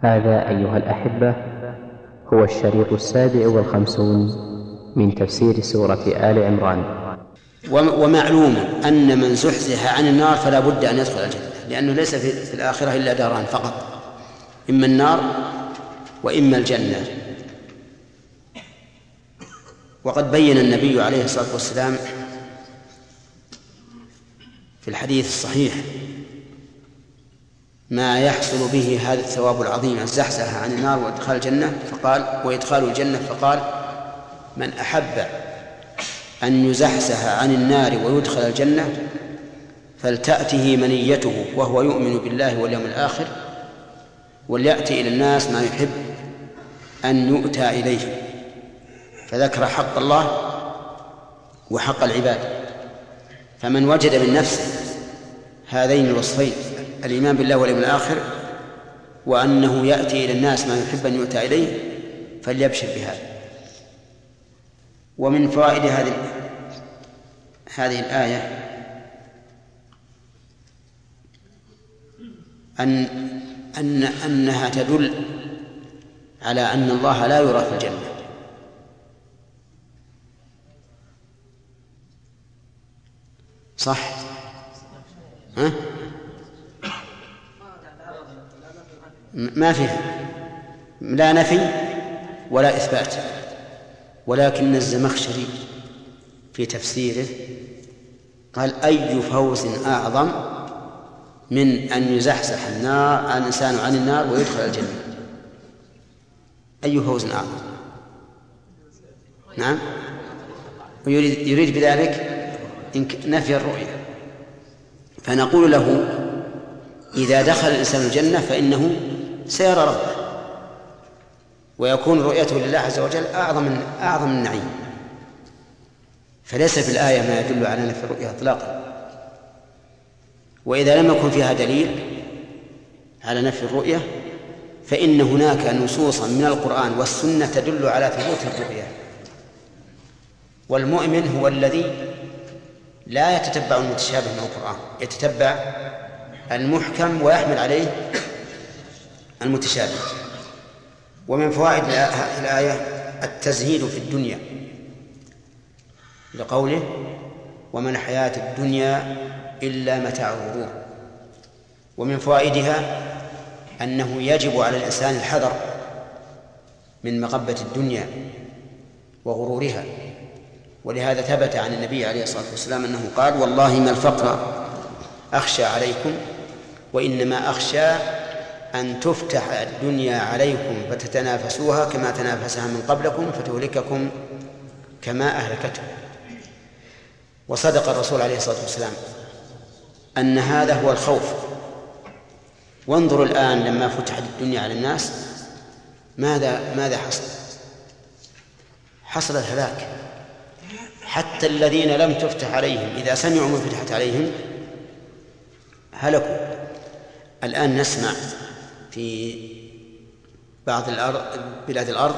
هذا أيها الأحبة هو الشريط السابع والخمسون من تفسير سورة آل عمران. ومعلوم أن من زحزح عن النار فلا بد أن يدخل الجنة لأنه ليس في الآخرة إلا داران فقط إما النار وإما الجنة. وقد بين النبي عليه الصلاة والسلام في الحديث الصحيح ما يحصل به هذا الثواب العظيم. الزحزحة عن النار وإدخال الجنة فقال وإدخال الجنة فقال من أحب أن يزحزح عن النار ويدخل الجنة فلتأته منيته وهو يؤمن بالله واليوم الآخر وليأتي إلى الناس ما يحب أن يؤتى إليه. فذكر حق الله وحق العباد. فمن وجد من نفسه هذين الوصفين. الإيمان بالله واليوم الآخر وأنه يأتي إلى الناس ما يحب أن يؤتى إليه فليبشر بهذا. ومن فوائد هذه هذه الآية أن أن أنها تدل على أن الله لا يرى في الجنة. صح؟ ها؟ ما فيها لا نفي ولا إثبات. ولكن الزمخشري في تفسيره قال أي فوز أعظم من أن يزحزح النار الإنسان عن النار ويدخل الجنة؟ أي فوز أعظم؟ نعم. ويريد يريد بذلك نفي الرؤية فنقول له إذا دخل الإنسان الجنة فإنه سيرى ربه. ويكون رؤيته لله عز وجل أعظم من أعظم النعيم فليس في الآية ما يدل على نفي الرؤية إطلاقا. وإذا لم يكن فيها دليل على نفي الرؤية فإن هناك نصوصا من القرآن والسنة تدل على ثبوت الرؤية والمؤمن هو الذي لا يتتبع المتشابه من القرآن. يتتبع المحكم ويحمل عليه المتشابه. ومن فوائد الآية التزهيد في الدنيا لقوله وما الحياة الدنيا إلا متاع الغرور. ومن فوائدها أنه يجب على الإنسان الحذر من مغبة الدنيا وغرورها. ولهذا ثبت عن النبي عليه الصلاة والسلام أنه قال والله ما الفقر أخشى عليكم وإنما أخشى أن تفتح الدنيا عليكم فتتنافسوها كما تنافسها من قبلكم فتهلككم كما أهلكتهم وصدق الرسول عليه الصلاة والسلام أن هذا هو الخوف. وانظروا الآن لما فتحت الدنيا على الناس ماذا ماذا حصل؟ حصل الهلاك. حتى الذين لم تفتح عليهم إذا سمعوا من فتحت عليهم هلكوا. الآن نسمع في بعض الأرض بلاد الأرض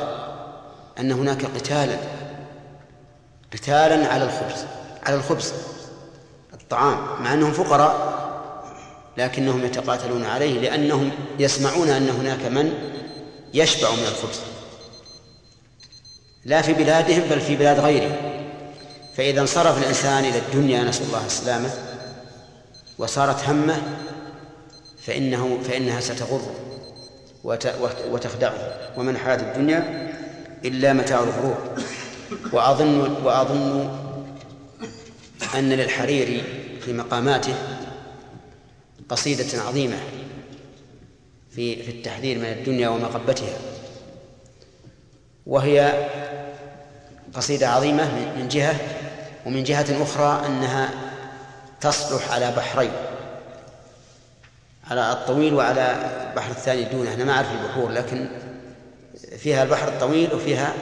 أن هناك قتالا قتالا على الخبز على الخبز الطعام مع أنهم فقراء لكنهم يتقاتلون عليه لأنهم يسمعون أن هناك من يشبع من الخبز. لا في بلادهم بل في بلاد غيرهم. فإذا انصرف الإنسان إلى الدنيا نسأل الله السلامة وصارت همه فإنه فإنها ستغره وتخدعه. ومن حياة الدنيا إلا متاع الغرور. وأظن وأظن أن للحريري في مقاماته قصيدة عظيمة في في التحذير من الدنيا ومغبتها وهي قصيدة عظيمة من جهة ومن جهة أخرى أنها تصلح على بحرين. على الطويل وعلى البحر الثاني دونه. أنا ما أعرف البحور لكن فيها البحر الطويل وفيها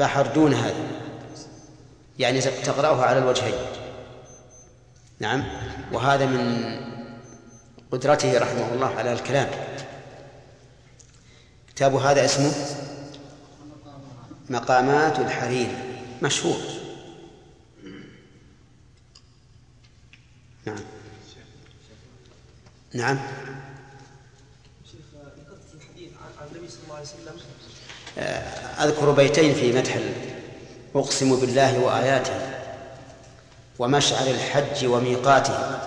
بحر دون هذا. يعني تقرأه على الوجهين. نعم. وهذا من قدرته رحمه الله على الكلام. كتاب هذا اسمه مقامات الحرير. مشهور. نعم. نعم. أذكر بيتين في مدح أقسم بالله وآياته ومشعر الحج وميقاته.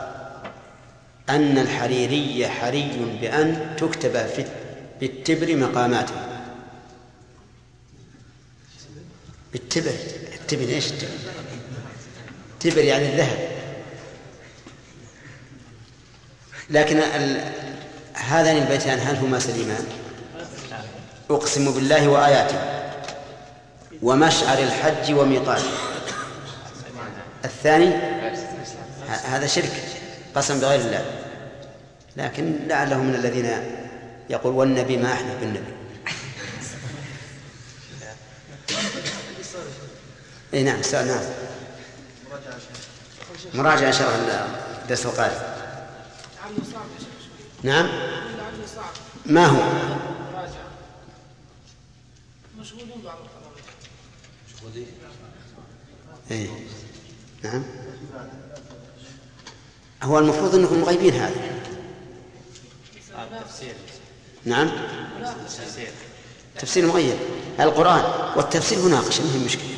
أن الحريري حري بأن تكتب في بالتبر مقاماته. بالتبر التبر إيش التبر؟ التبر يعني الذهب. لكن هذان البيتان هل هما سليمان؟ أقسم بالله وآياته. ومشعر الحج وميقاته الثاني؟ هذا شرك قسم بغير الله. لكن لعله من الذين يقول والنبي ما أحلف بالنبي. إي نعم سؤال نعم. مراجعة الله الدرس القادم نعم. ما هو؟ مشغولين بعض مشغولين إيه. نعم. هو المفروض إنكم مغيبين هذا. نعم. تفسير تفسير مغيب. القرآن والتفسير مناقشة ما هي مشكلة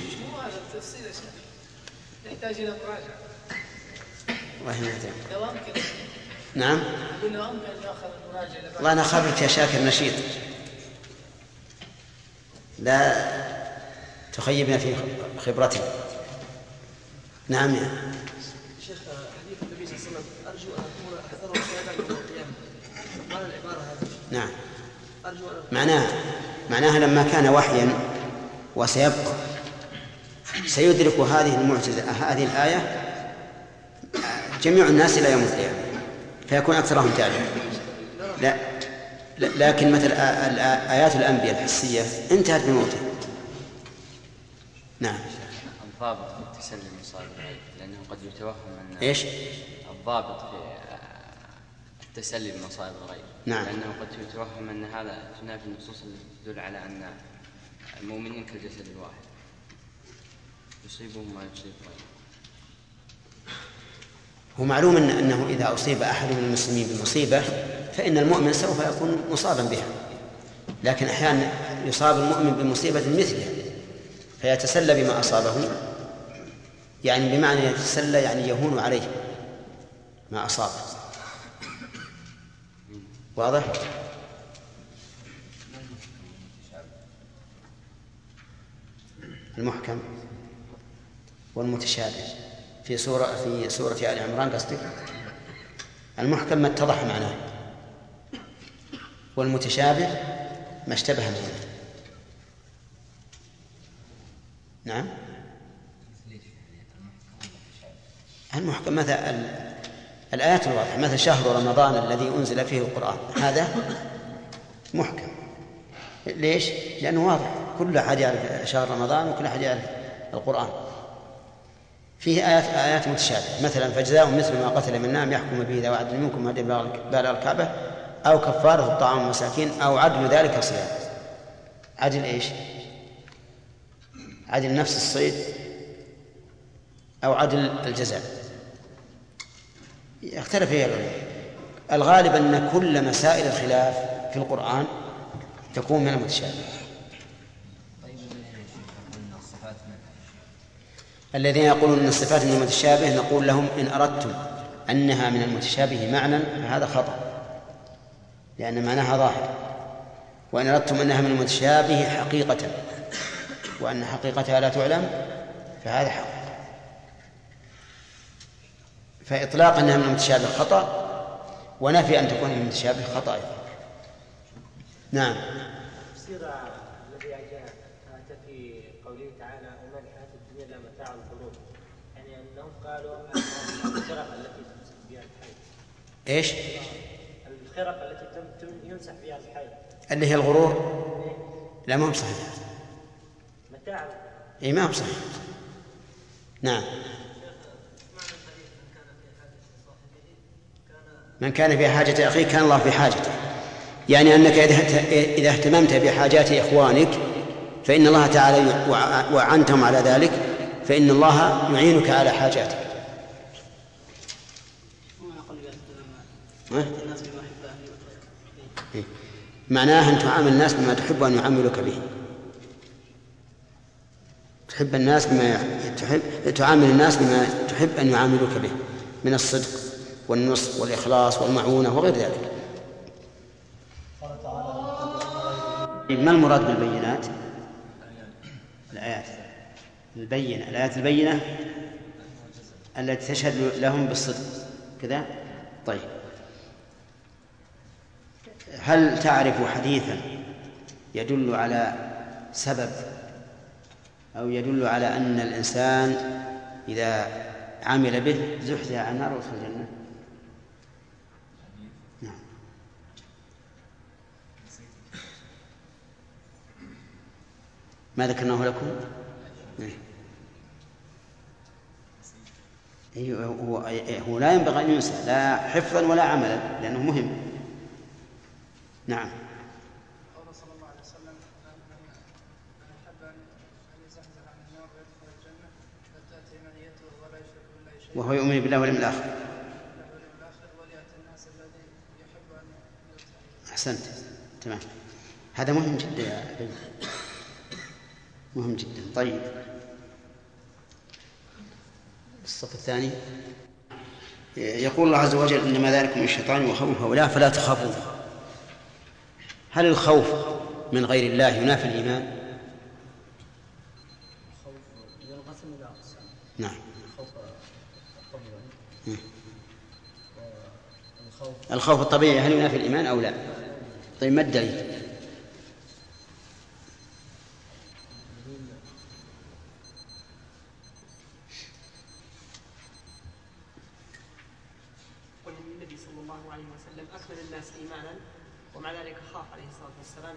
يحتاج إلى مراجعة. الله نعم. والله أنا أخابرك يا شاكر نشيط لا تخيبنا في خبرته نعم يا. شيخ حديث النبي صلى الله عليه وسلم أرجو أن اكون احذره يوم القيامة. معنى العبارة هذه؟ نعم. أرجو أن معناها معناها لما كان وحيا وسيبقى سيدرك هذه المعجزة هذه الآية جميع الناس إلى يوم القيامة. فيكون أكثرهم تعلم لا. لكن مثل آيات الأنبياء الحسية انتهت بموته. نعم. الضابط في التسلم الغيب لأنه قد يتوهم أن إيش؟ الضابط في التسلي بمصائب الغيب نعم. لأنه قد يتوهم أن هذا تنافي النصوص التي تدل على أن المؤمنين كالجسد الواحد. يصيبهم ما يصيب غيره هو معلوم إن أنه إذا أصيب أحد من المسلمين بمصيبة فإن المؤمن سوف يكون مصابا بها. لكن أحيانا يصاب المؤمن بمصيبة مثلها فيتسلى بما أصابه. يعني بمعنى يتسلى يعني يهون عليه ما أصابه واضح؟ المحكم والمتشابه. في سورة في سورة آل عمران قصدك؟ المحكم ما اتضح معناه. والمتشابه ما اشتبه منه نعم؟ المحكم مثل الآيات الواضحة مثل شهر رمضان الذي أنزل فيه القرآن. هذا محكم. ليش؟ لأنه واضح. كل أحد يعرف شهر رمضان وكل أحد يعرف القرآن. فيه آيات آيات متشابهة. مثلا فجزاء مثل ما قتل من نعم يحكم به ذوى عدل منكم هدي بالغ الكعبة أو كفارة طعام مساكين أو عدل ذلك صيام. عدل إيش؟ عدل نفس الصيد أو عدل الجزاء. اختلف فيها العلماء. الغالب أن كل مسائل الخلاف في القرآن تكون من المتشابه الذين يقولون أن الصفات من المتشابه نقول لهم إن أردتم أنها من المتشابه معنى فهذا خطأ. لأن معناها ظاهر. وإن أردتم أنها من المتشابه حقيقة وأن حقيقتها لا تعلم فهذا حق فإطلاق أنها من المتشابه خطأ ونفي أن تكون من المتشابه خطأ. نعم. تفسير الذي أتى في قوله تعالى وما الحياة الدنيا إلا متاع الغرور يعني أنهم قالوا الفرق التي تمسك بها الحي إيش؟ الخرق التي يمسح بها الحي اللي هي الغرور؟ لا ما هو صحيح متاع. اي ما هو صحيح نعم. من كان في حاجة أخيه كان الله في حاجته. يعني أنك إذا اهتممت بحاجات إخوانك فإن الله تعالى وعنتهم على ذلك فإن الله يعينك على حاجاتك. معناه أن تعامل الناس بما تحب أن يعاملوك به. تحب الناس بما تحب تعامل الناس بما تحب أن يعاملوك به من الصدق والنصح والإخلاص والمعونة وغير ذلك. طيب، ما المراد بالبينات؟ الآيات. البينة الآيات البينة التي تشهد لهم بالصدق. كذا؟ طيب. هل تعرف حديثا يدل على سبب أو يدل على أن الإنسان إذا عمل به زحزح عن النار وادخل الجنة نعم ما ذكرناه لكم؟ إيه. هو هو لا ينبغي أن ينسى لا حفظا ولا عملا لأنه مهم نعم. قول صلى الله عليه وسلم من أحب ان يزحزح عن النار ويدخل الجنة منيته ولا يشرك بالله شيئا. وهو يؤمن بالله واليوم الآخر. أحسنت. تمام. هذا مهم جدا يا بنت مهم جدا. طيب. الصف الثاني. يقول الله عز وجل إنما ذلك من الشيطان وخوف هؤلاء فلا تخافوه. هل الخوف من غير الله ينافي الإيمان؟ نعم الخوف الطبيعي هل ينافي الإيمان أو لا؟ طيب ما الدليل؟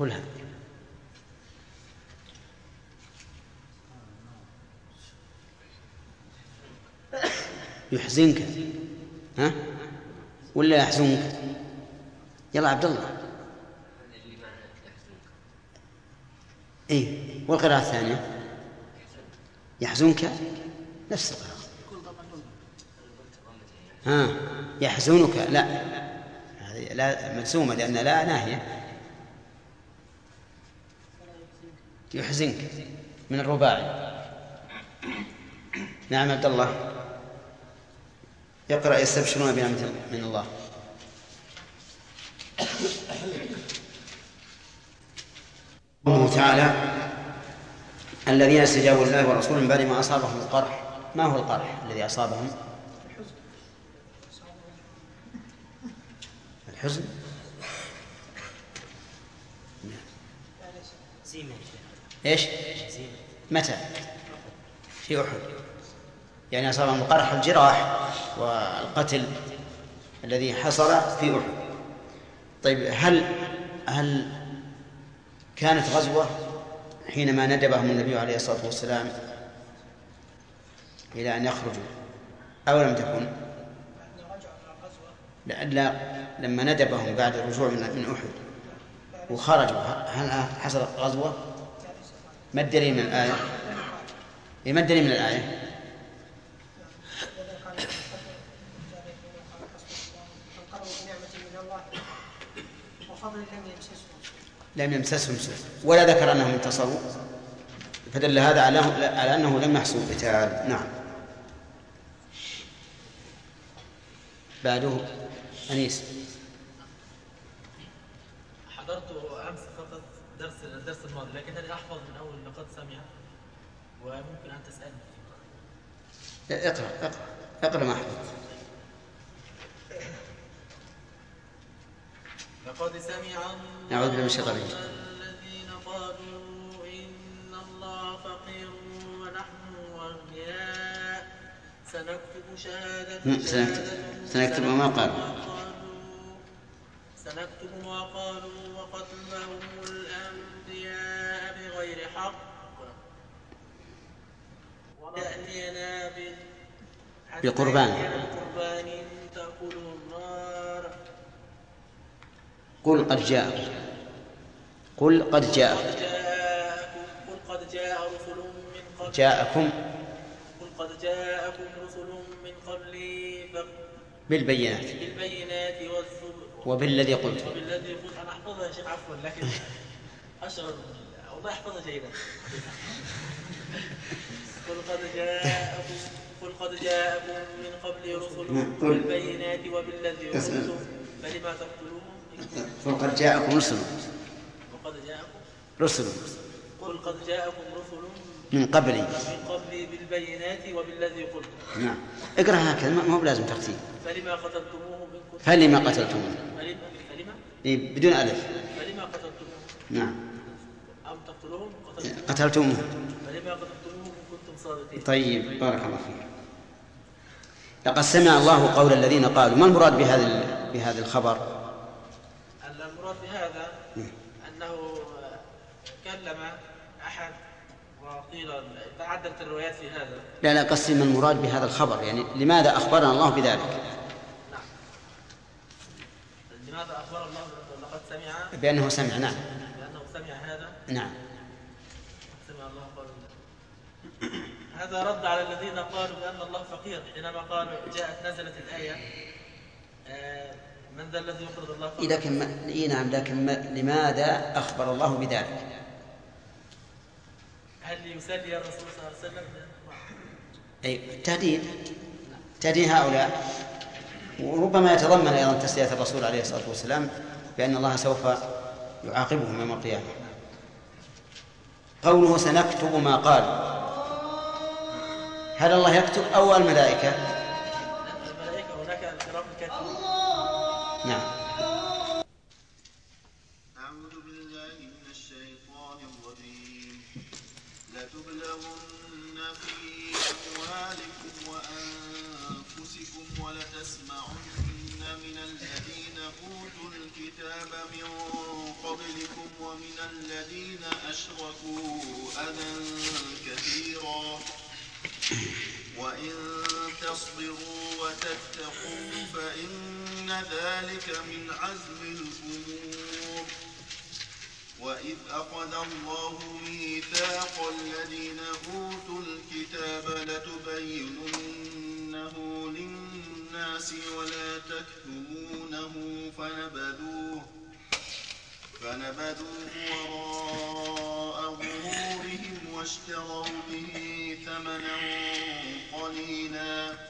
قلها. يحزنك. ها؟ ولا يحزنك؟ يلا عبد الله. اي والقراءة الثانية؟ يحزنك؟ نفس القراءة. ها يحزنك. لا هذه لا ملزومة لأن لا ناهية. يحزنك من الرباعي. نعم عبد الله. يقرأ يستبشرون بنعمة من الله. قوله تعالى الذين استجابوا لله ورسوله من بعد ما أصابهم القرح. ما هو القرح الذي أصابهم؟ الحزن. إيش؟ متى؟ في أحد. يعني أصابهم القرح الجراح والقتل الذي حصل في أحد. طيب هل هل كانت غزوة حينما ندبهم النبي عليه الصلاة والسلام إلى أن يخرجوا؟ أو لم تكن؟ لا لما ندبهم بعد الرجوع من أحد وخرجوا هل حصلت غزوة؟ ما الدليل من الآية؟ إيه، ما الدليل من الآية؟ لم يمسسهم سوء. ولا ذكر أنهم انتصروا. فدل هذا على على أنه لم يحصل قتال. نعم. بعده أنيس حضرت امس فقط درس الدرس الماضي لكنني أحفظ من أول لقد سمع. وممكن أن تسألني. اقرأ اقرأ اقرأ ما حفظت لقد سمع نعوذ بالله من الشيطان الذين قالوا إن الله فقير ونحن أغنياء. سنكتب شهادة سنكتب ما قالوا. سنكتب ما قالوا وقتلهم الأنبياء بغير حق. يأتينا بقربان. بقربان تأكله النار. قل قد جاء. قل قد جاء. قل قد جاء رسل من قبل جاءكم. قل قد جاءكم رسل من قبلي. بالبينات. بالبينات والزبر. وبالذي قلت. وبالذي قلت. أنا أحفظها يا شيخ. عفوا لكن والله احفظها جيدا قل قد جاءكم قل قد جاءكم من قبل رسل بالبينات وبالذي قلتم فلما تقتلوهم قل قد جاءكم رسل. وقد جاءكم. رسل. قل قد جاءكم رسل من قبلي من قبلي بالبينات وبالذي قلتم نعم. اقرأ هكذا ما ما هو بلازم ترتيب فلما قتلتموهم فلما قتلتموه. فلما فلما؟ إيه، بدون ألف. فلما قتلتموهم نعم. قتلتموهم قتلتموه. فلما قتلتموهم كنتم صادقين. طيب بارك الله فيك. لقد سمع الله قول الذين قالوا ما المراد بهذا بهذا الخبر؟ المراد بهذا أنه كلم أحد وقيل تعددت الروايات في هذا. لا لا قصدي ما المراد بهذا الخبر يعني لماذا أخبرنا الله بذلك؟ لماذا اخبر الله لقد سمع بأنه سمع نعم. لأنه سمع هذا. نعم سمع الله قول هذا رد على الذين قالوا بأن الله فقير حينما قالوا جاءت نزلت الآية. آه، من ذا الذي يقرض الله إيه لكن ما... إيه نعم لكن ما... لماذا أخبر الله بذلك؟ هل يسلي الرسول صلى الله عليه وسلم أي تهديد. تهديد هؤلاء. وربما يتضمن أيضا تسلية الرسول عليه الصلاة والسلام بأن الله سوف يعاقبهم يوم القيامة. قوله سنكتب ما قال. هل الله يكتب أو الملائكة؟ الملائكة هناك الكرام الكاتبون نعم. ذلك من عزم الأمور. وإذ أخذ الله ميثاق الذين أوتوا الكتاب لتبيننه للناس ولا تكتمونه فنبذوه فنبذوه وراء ظهورهم واشتروا به ثمنا قليلا.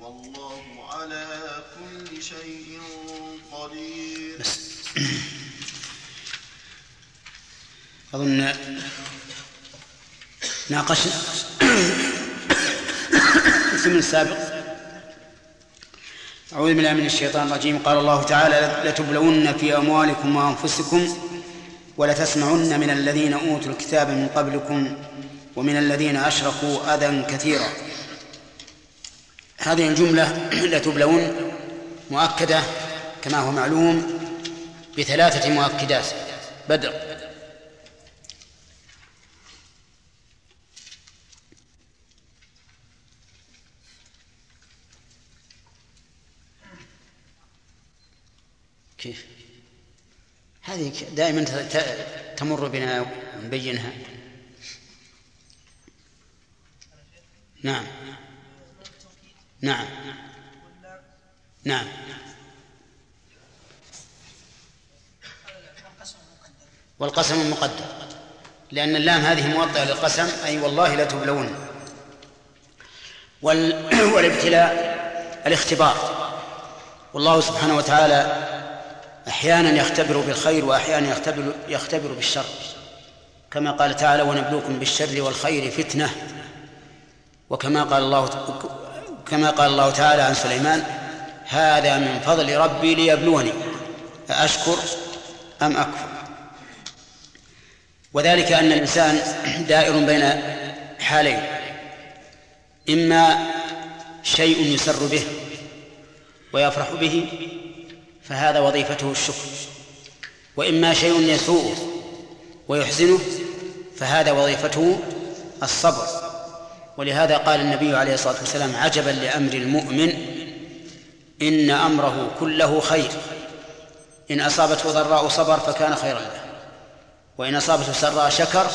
والله على كل شيء قدير. أظن ناقشنا الاسم السابق. أعوذ بالله من الشيطان الرجيم. قال الله تعالى لتبلون في أموالكم وأنفسكم ولتسمعن من الذين أوتوا الكتاب من قبلكم ومن الذين أشركوا أذى كثيرا. هذه الجملة لتبلون مؤكدة كما هو معلوم بثلاثة مؤكدات. بدر. كيف؟ هذه دائما تمر بنا ونبينها. نعم. نعم. نعم. والقسم مقدر. لأن اللام هذه موطئة للقسم أي والله لا تبلون. وال... والابتلاء الاختبار. والله سبحانه وتعالى أحيانا يختبر بالخير وأحيانا يختبر يختبر بالشر. كما قال تعالى ونبلوكم بالشر والخير فتنة. وكما قال الله كما قال الله تعالى عن سليمان هذا من فضل ربي ليبلوني أأشكر أم أكفر. وذلك أن الإنسان دائر بين حالين إما شيء يسر به ويفرح به فهذا وظيفته الشكر وإما شيء يسوءه ويحزنه فهذا وظيفته الصبر. ولهذا قال النبي عليه الصلاة والسلام عجبا لأمر المؤمن إن أمره كله خير. إن أصابته ضراء صبر فكان خيرا له وإن أصابته سراء شكر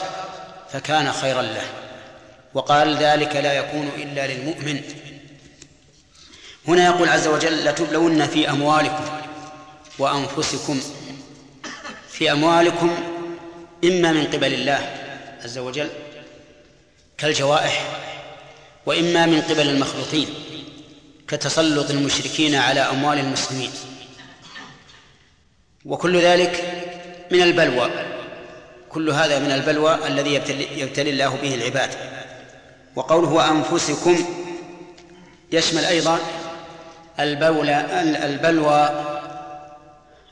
فكان خيرا له. وقال ذلك لا يكون إلا للمؤمن. هنا يقول عز وجل لتبلون في أموالكم وأنفسكم في أموالكم إما من قبل الله عز وجل كالجوائح. وإما من قبل المخلوقين كتسلط المشركين على أموال المسلمين. وكل ذلك من البلوى كل هذا من البلوى الذي يبتلي, يبتلي الله به العباد. وقوله وأنفسكم يشمل أيضا البلوى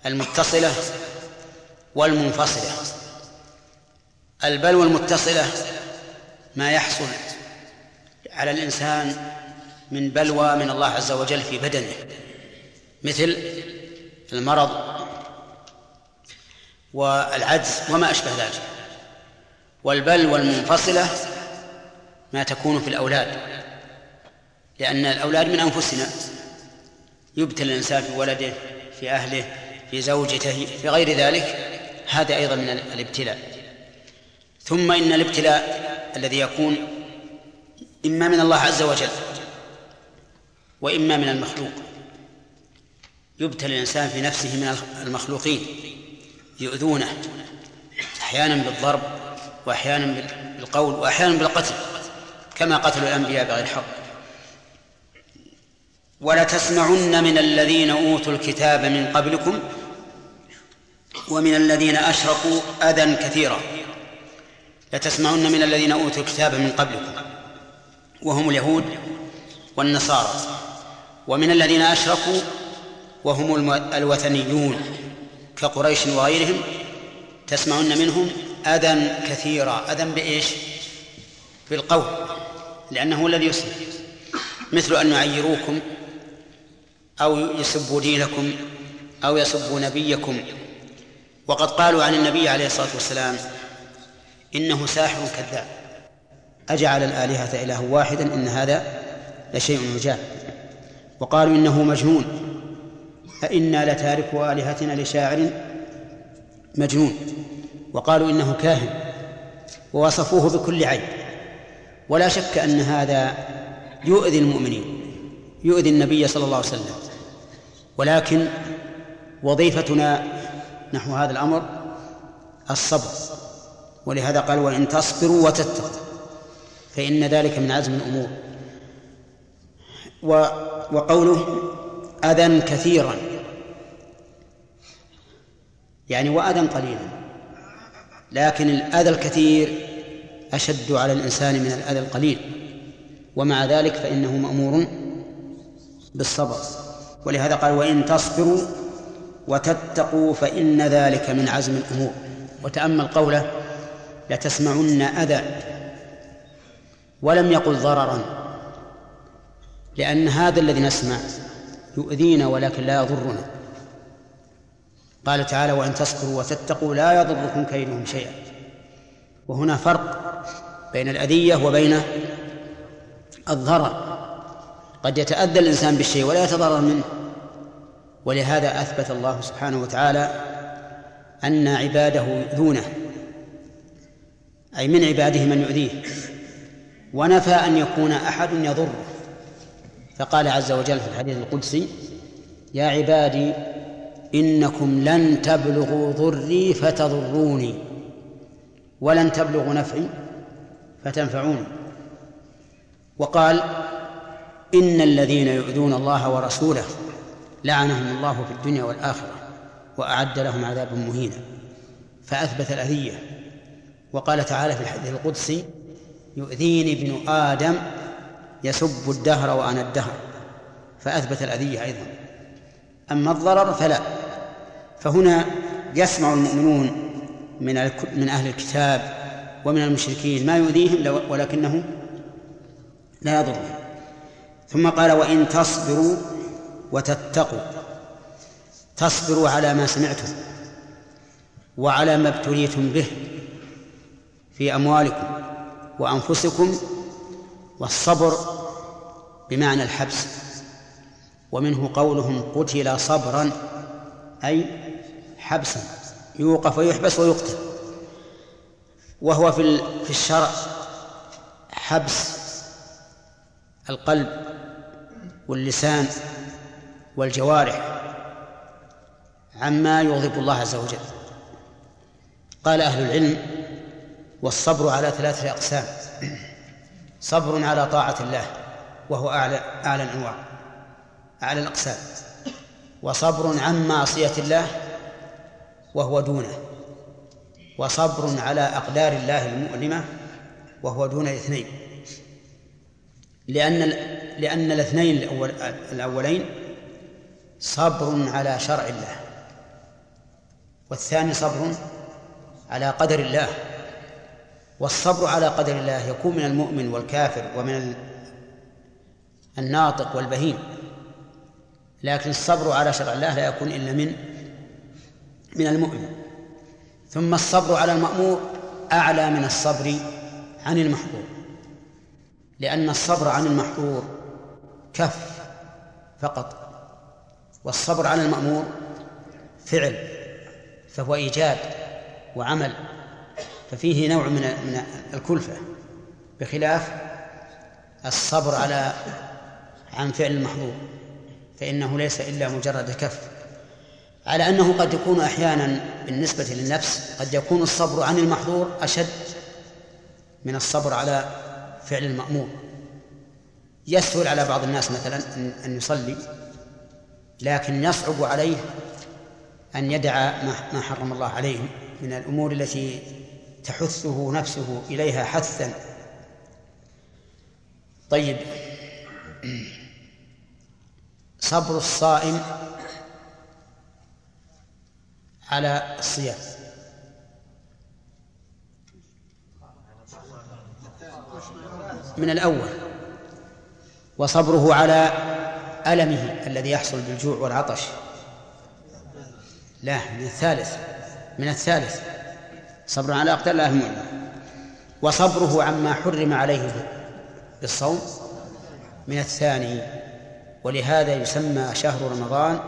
المتصلة والمنفصلة. البلوى المتصلة ما يحصل على الإنسان من بلوى من الله عز وجل في بدنه. مثل المرض والعجز وما أشبه ذلك. والبلوى المنفصلة ما تكون في الأولاد. لأن الأولاد من أنفسنا. يبتلى الإنسان في ولده في أهله في زوجته في غير ذلك. هذا أيضا من الابتلاء. ثم إن الابتلاء الذي يكون إما من الله عز وجل وإما من المخلوق. يبتلى الإنسان في نفسه من المخلوقين يؤذونه أحيانا بالضرب وأحيانا بالقول وأحيانا بالقتل كما قتلوا الأنبياء بغير حق. ولتسمعن من الذين أوتوا الكتاب من قبلكم ومن الذين أشركوا أذى كثيرا. لتسمعن من الذين أوتوا الكتاب من قبلكم. وهم اليهود والنصارى. ومن الذين أشركوا وهم الوثنيون كقريش وغيرهم تسمعن منهم أذى كثيرا. أذى بإيش؟ بالقول لأنه هو الذي يسلم. مثل أن يعيروكم أو يسبوا دينكم أو يسبوا نبيكم. وقد قالوا عن النبي عليه الصلاة والسلام إنه ساحر كذاب. أجعل الآلهة إله واحدا إن هذا لشيء عجاب وقالوا إنه مجنون. أئنا لتاركوا آلهتنا لشاعر مجنون. وقالوا إنه كاهن. ووصفوه بكل عيب ولا شك أن هذا يؤذي المؤمنين. يؤذي النبي صلى الله عليه وسلم. ولكن وظيفتنا نحو هذا الأمر الصبر. ولهذا قال وإن تصبروا وتتقوا فإن ذلك من عزم الأمور. وقوله أذى كثيرا. يعني وأذى قليلا. لكن الأذى الكثير أشد على الإنسان من الأذى القليل. ومع ذلك فإنه مأمور بالصبر. ولهذا قال وإن تصبروا وتتقوا فإن ذلك من عزم الأمور. وتأمل قوله لتسمعن أذى. ولم يقل ضررا. لأن هذا الذي نسمع يؤذينا ولكن لا يضرنا. قال تعالى وأن تصبروا وتتقوا لا يضركم كيدهم شيئا. وهنا فرق بين الأذية وبين الضرر. قد يتأذى الإنسان بالشيء ولا يتضرر منه. ولهذا أثبت الله سبحانه وتعالى أن عباده يؤذونه. أي من عباده من يؤذيه؟ ونفى أن يكون أحد يضره. فقال عز وجل في الحديث القدسي يا عبادي إنكم لن تبلغوا ضري فتضروني. ولن تبلغوا نفعي فتنفعوني. وقال إن الذين يؤذون الله ورسوله لعنهم الله في الدنيا والآخرة وأعد لهم عذابا مهينا. فأثبت الأذية. وقال تعالى في الحديث القدسي يؤذيني ابن آدم يسب الدهر وأنا الدهر. فأثبت الأذية أيضا. أما الضرر فلا. فهنا يسمع المؤمنون من من أهل الكتاب ومن المشركين ما يؤذيهم ولكنه لا يضرهم. ثم قال وإن تصبروا وتتقوا. تصبروا على ما سمعتم وعلى ما ابتليتم به في أموالكم. وأنفسكم والصبر بمعنى الحبس ومنه قولهم قتل صبرا أي حبسا يوقف ويحبس ويقتل. وهو في في الشرع حبس القلب واللسان والجوارح عما يغضب الله عز وجل. قال أهل العلم والصبر على ثلاثة أقسام. صبر على طاعة الله وهو أعلى أعلى الأنواع أعلى الأقسام. وصبر عن معصية الله وهو دونه. وصبر على أقدار الله المؤلمة وهو دون الاثنين. لأن لأن الاثنين الأول الأولين صبر على شرع الله والثاني صبر على قدر الله. والصبر على قدر الله يكون من المؤمن والكافر ومن الناطق والبهيم. لكن الصبر على شرع الله لا يكون إلا من من المؤمن. ثم الصبر على المأمور أعلى من الصبر عن المحظور. لأن الصبر عن المحظور كف فقط والصبر على المأمور فعل فهو إيجاد وعمل. ففيه نوع من من الكلفة بخلاف الصبر على عن فعل المحظور فإنه ليس إلا مجرد كف. على أنه قد يكون أحيانا بالنسبة للنفس قد يكون الصبر عن المحظور أشد من الصبر على فعل المأمور. يسهل على بعض الناس مثلا أن يصلي لكن يصعب عليه أن يدع ما حرم الله عليه من الأمور التي تحثه نفسه إليها حثا. طيب. صبر الصائم على الصيام. من الأول وصبره على ألمه الذي يحصل بالجوع والعطش. لا من الثالث من الثالث. صبر على أقدار الله المؤلمة وصبره عما حرم عليه بالصوم من الثاني ولهذا يسمى شهر رمضان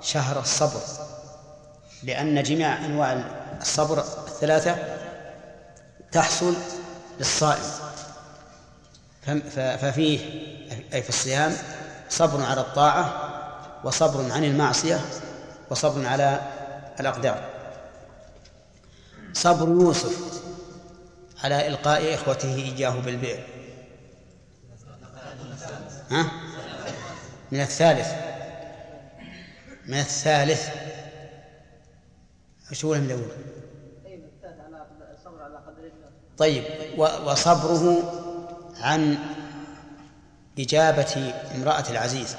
شهر الصبر لأن جميع أنواع الصبر الثلاثة تحصل للصائم. ففيه أي في الصيام صبر على الطاعة وصبر عن المعصية وصبر على الأقدار. صبر يوسف على إلقاء إخوته إياه بالبئر. ها؟ من الثالث. من الثالث. إيش هو من طيب وصبره عن إجابة امرأة العزيز.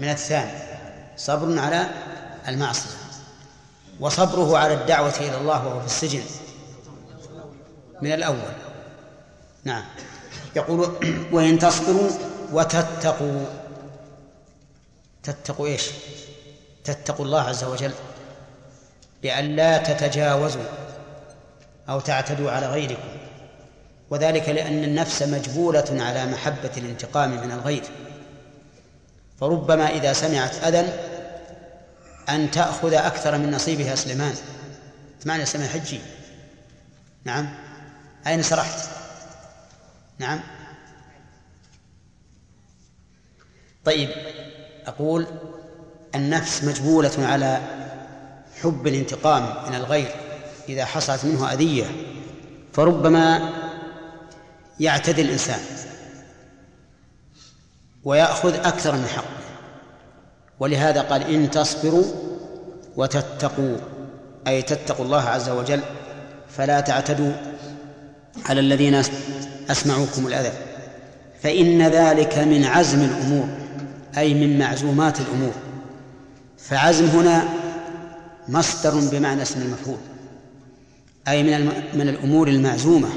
من الثاني. صبر على المعصية. وصبره على الدعوة إلى الله وهو في السجن. من الأول. نعم. يقول وإن تصبروا وتتقوا. تتقوا إيش؟ تتقوا الله عز وجل. بأن لا تتجاوزوا أو تعتدوا على غيركم. وذلك لأن النفس مجبولة على محبة الانتقام من الغير. فربما إذا سمعت أذى أن تأخذ أكثر من نصيبها سليمان. معنى سمع حجي. نعم. أين سرحت؟ نعم. طيب أقول النفس مجبولة على حب الانتقام من الغير إذا حصلت منه أذية فربما يعتدي الإنسان ويأخذ أكثر من حقه. ولهذا قال إن تصبروا وتتقوا أي تتقوا الله عز وجل فلا تعتدوا على الذين أسمعوكم الأذى. فإن ذلك من عزم الأمور أي من معزومات الأمور. فعزم هنا مصدر بمعنى اسم المفعول أي من من الأمور المعزومة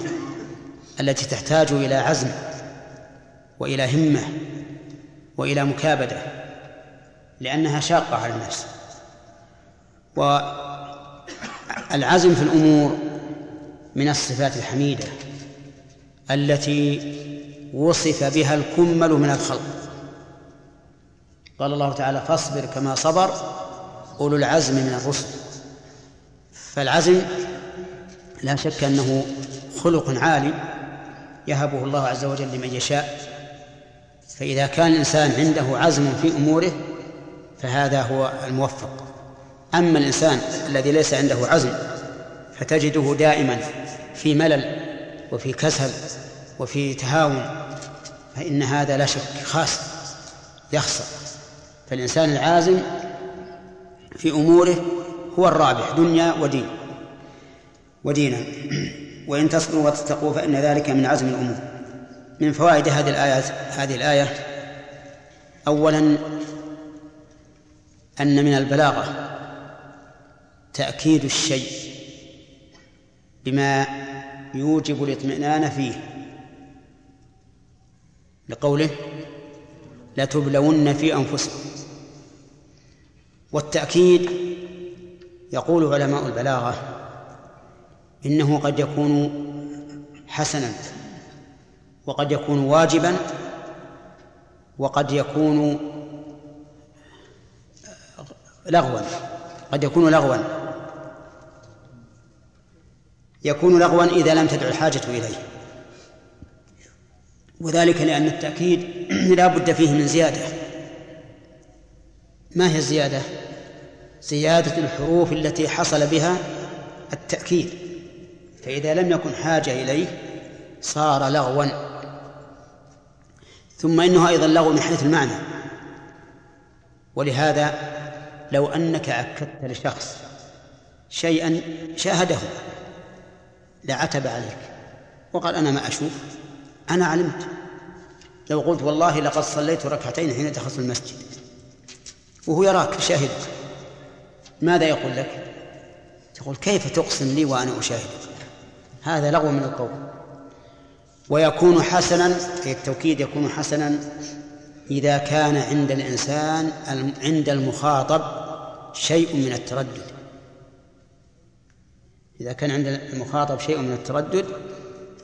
التي تحتاج إلى عزم وإلى همة وإلى مكابدة. لأنها شاقة على النفس. والعزم في الأمور من الصفات الحميدة التي وصف بها الكمل من الخلق. قال الله تعالى فاصبر كما صبر أولو العزم من الرسل. فالعزم لا شك أنه خلق عالي يهبه الله عز وجل لمن يشاء. فإذا كان الإنسان عنده عزم في أموره فهذا هو الموفق. أما الإنسان الذي ليس عنده عزم فتجده دائما في ملل وفي كسل وفي تهاون فإن هذا لا شك خاسر يخسر. فالإنسان العازم في أموره هو الرابح دنيا ودين ودينا. وإن تصبروا وتتقوا فإن ذلك من عزم الأمور. من فوائد هذه الآية هذه الآية أولا أن من البلاغة تأكيد الشيء بما يوجب الاطمئنان فيه لقوله لتبلون في أنفسكم. والتأكيد يقول علماء البلاغة إنه قد يكون حسنا وقد يكون واجبا وقد يكون لغوا. قد يكون لغوا. يكون لغوا إذا لم تدع الحاجة إليه. وذلك لأن التأكيد لا بد فيه من زيادة. ما هي الزيادة؟ زيادة الحروف التي حصل بها التأكيد. فإذا لم يكن حاجة إليه صار لغوا. ثم إنه أيضا لغو من حيث المعنى. ولهذا لو أنك أكدت لشخص شيئا شاهده لعتب عليك وقال أنا ما أشوف أنا علمت. لو قلت والله لقد صليت ركعتين حين دخلت المسجد وهو يراك شاهد ماذا يقول لك؟ تقول كيف تقسم لي وأنا أشاهدك هذا لغو من القول. ويكون حسنا التوكيد يكون حسنا إذا كان عند الإنسان عند المخاطب شيء من التردد. إذا كان عند المخاطب شيء من التردد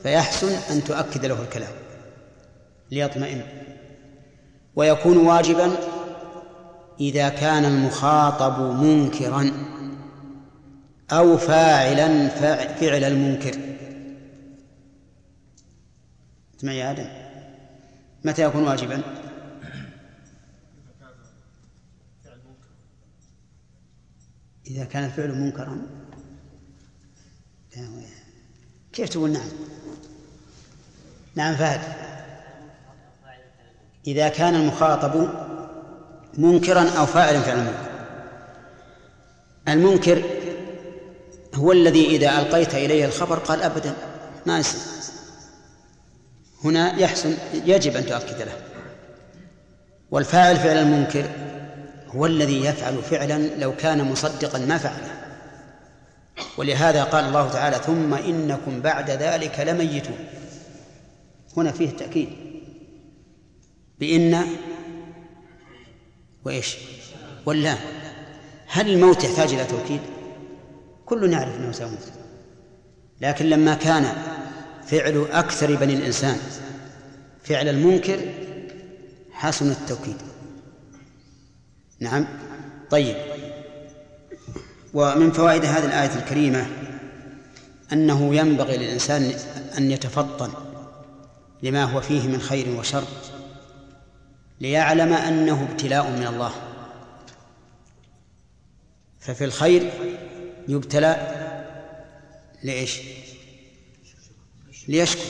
فيحسن أن تؤكد له الكلام ليطمئن. ويكون واجبا إذا كان المخاطب منكرا أو فاعلا فعل المنكر. اسمع يا آدم متى يكون واجبا؟ إذا كان الفعل منكرا. كيف تقول نعم؟ نعم فهد. إذا كان المخاطب منكرا أو فاعلا فعل المنكر المنكر هو الذي إذا ألقيت إليه الخبر قال أبدا ما نسي هنا يحسن يجب أن تؤكد له. والفاعل فعل المنكر هو الذي يفعل فعلا لو كان مصدقا ما فعله. ولهذا قال الله تعالى ثم إنكم بعد ذلك لميتون. هنا فيه تأكيد. بإن وإيش؟ واللام هل الموت يحتاج إلى توكيد؟ كل يعرف أنه سيموت. لكن لما كان فعل أكثر بني الإنسان فعل المنكر حسن التوكيد. نعم. طيب. ومن فوائد هذه الآية الكريمة أنه ينبغي للإنسان أن يتفطن لما هو فيه من خير وشر ليعلم أنه ابتلاء من الله. ففي الخير يبتلى لإيش؟ ليشكر.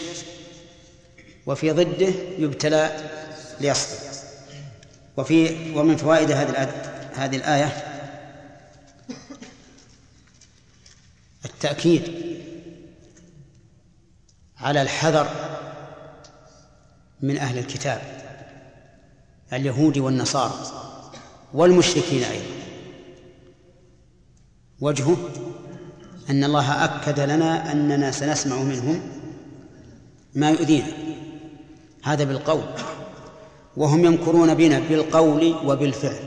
وفي ضده يبتلى ليصبر. وفي ومن فوائد هذه هذه الآية التأكيد على الحذر من أهل الكتاب اليهود والنصارى والمشركين أيضا. وجهه أن الله أكد لنا أننا سنسمع منهم ما يؤذينا. هذا بالقول. وهم يمكرون بنا بالقول وبالفعل.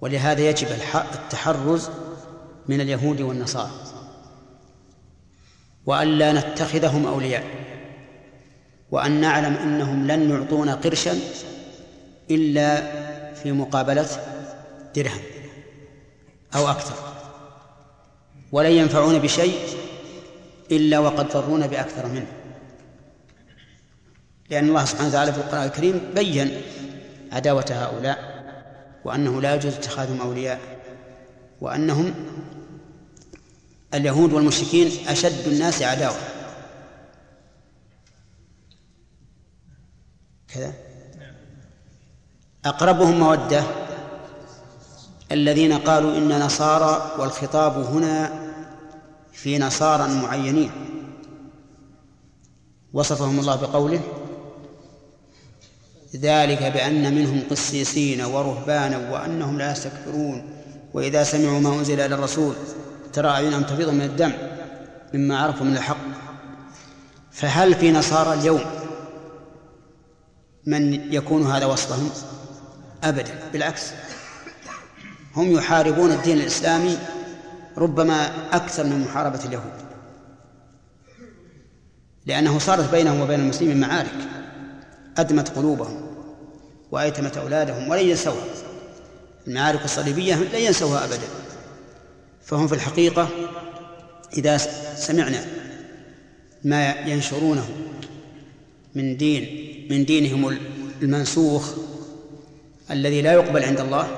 ولهذا يجب التحرز من اليهود والنصارى. وألا نتخذهم أولياء. وأن نعلم أنهم لن يعطونا قرشا إلا في مقابلة درهم أو أكثر. ولن ينفعون بشيء إلا وقد ضرونا بأكثر منه. لأن الله سبحانه وتعالى في القرآن الكريم بين عداوة هؤلاء وأنه لا يجوز اتخاذهم أولياء وأنهم اليهود والمشركين أشد الناس عداوة. كذا. أقربهم مودة الذين قالوا إن نصارى والخطاب هنا في نصارى معينين. وصفهم الله بقوله ذلك بأن منهم قسيسين ورهبانا وأنهم لا يستكبرون. وإذا سمعوا ما أنزل إلى الرسول ترى أعينهم تفيض من الدم مما عرفوا من الحق. فهل في نصارى اليوم من يكون هذا وصفهم؟ أبدا. بالعكس هم يحاربون الدين الإسلامي ربما أكثر من محاربة اليهود لأنه صارت بينهم وبين المسلمين معارك. أدمت قلوبهم وأيتمت أولادهم ولن ينسوها. المعارك الصليبية لن ينسوها أبدا. فهم في الحقيقة إذا سمعنا ما ينشرونه من دين من دينهم المنسوخ الذي لا يقبل عند الله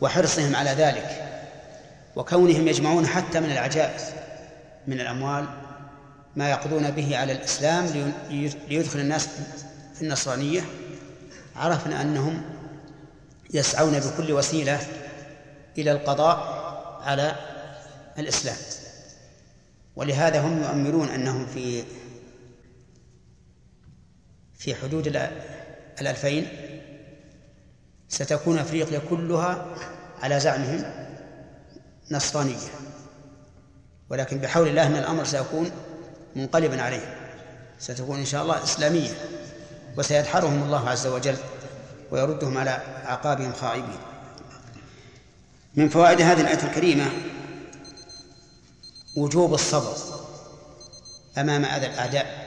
وحرصهم على ذلك وكونهم يجمعون حتى من العجائز من الأموال ما يقضون به على الإسلام ليدخل الناس النصرانية عرفنا أنهم يسعون بكل وسيلة إلى القضاء على الإسلام ولهذا هم يؤملون أنهم في في حدود الألفين ستكون أفريقيا كلها على زعمهم نصرانية ولكن بحول الله أن الأمر سيكون منقلبا عليهم ستكون إن شاء الله إسلامية. وسيدحرهم الله عز وجل ويردهم على أعقابهم خائبين. من فوائد هذه الآية الكريمة وجوب الصبر أمام أذى الأعداء.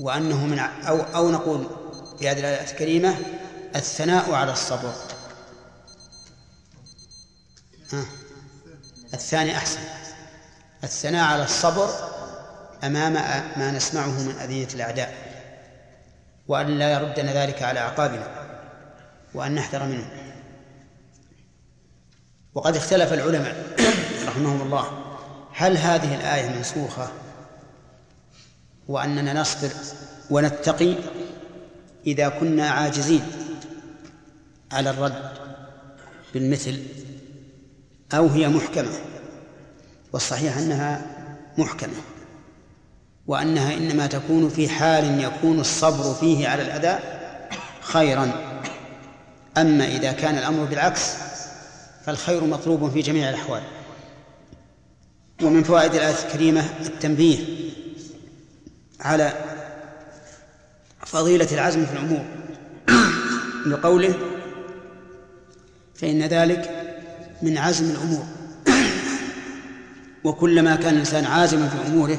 وأنه من أو أو نقول في هذه الآية الكريمة الثناء على الصبر. الثاني أحسن. الثناء على الصبر أمام ما نسمعه من أذية الأعداء وأن لا يردنا ذلك على أعقابنا وأن نحذر منه وقد اختلف العلماء رحمهم الله هل هذه الآية منسوخة؟ وأننا نصبر ونتقي إذا كنا عاجزين على الرد بالمثل أو هي محكمة والصحيح أنها محكمة. وأنها إنما تكون في حال يكون الصبر فيه على الأذى خيرا. أما إذا كان الأمر بالعكس فالخير مطلوب في جميع الأحوال. ومن فوائد الآية الكريمة التنبيه على فضيلة العزم في الأمور بقوله فإن ذلك من عزم الأمور. وكلما كان الإنسان عازما في أموره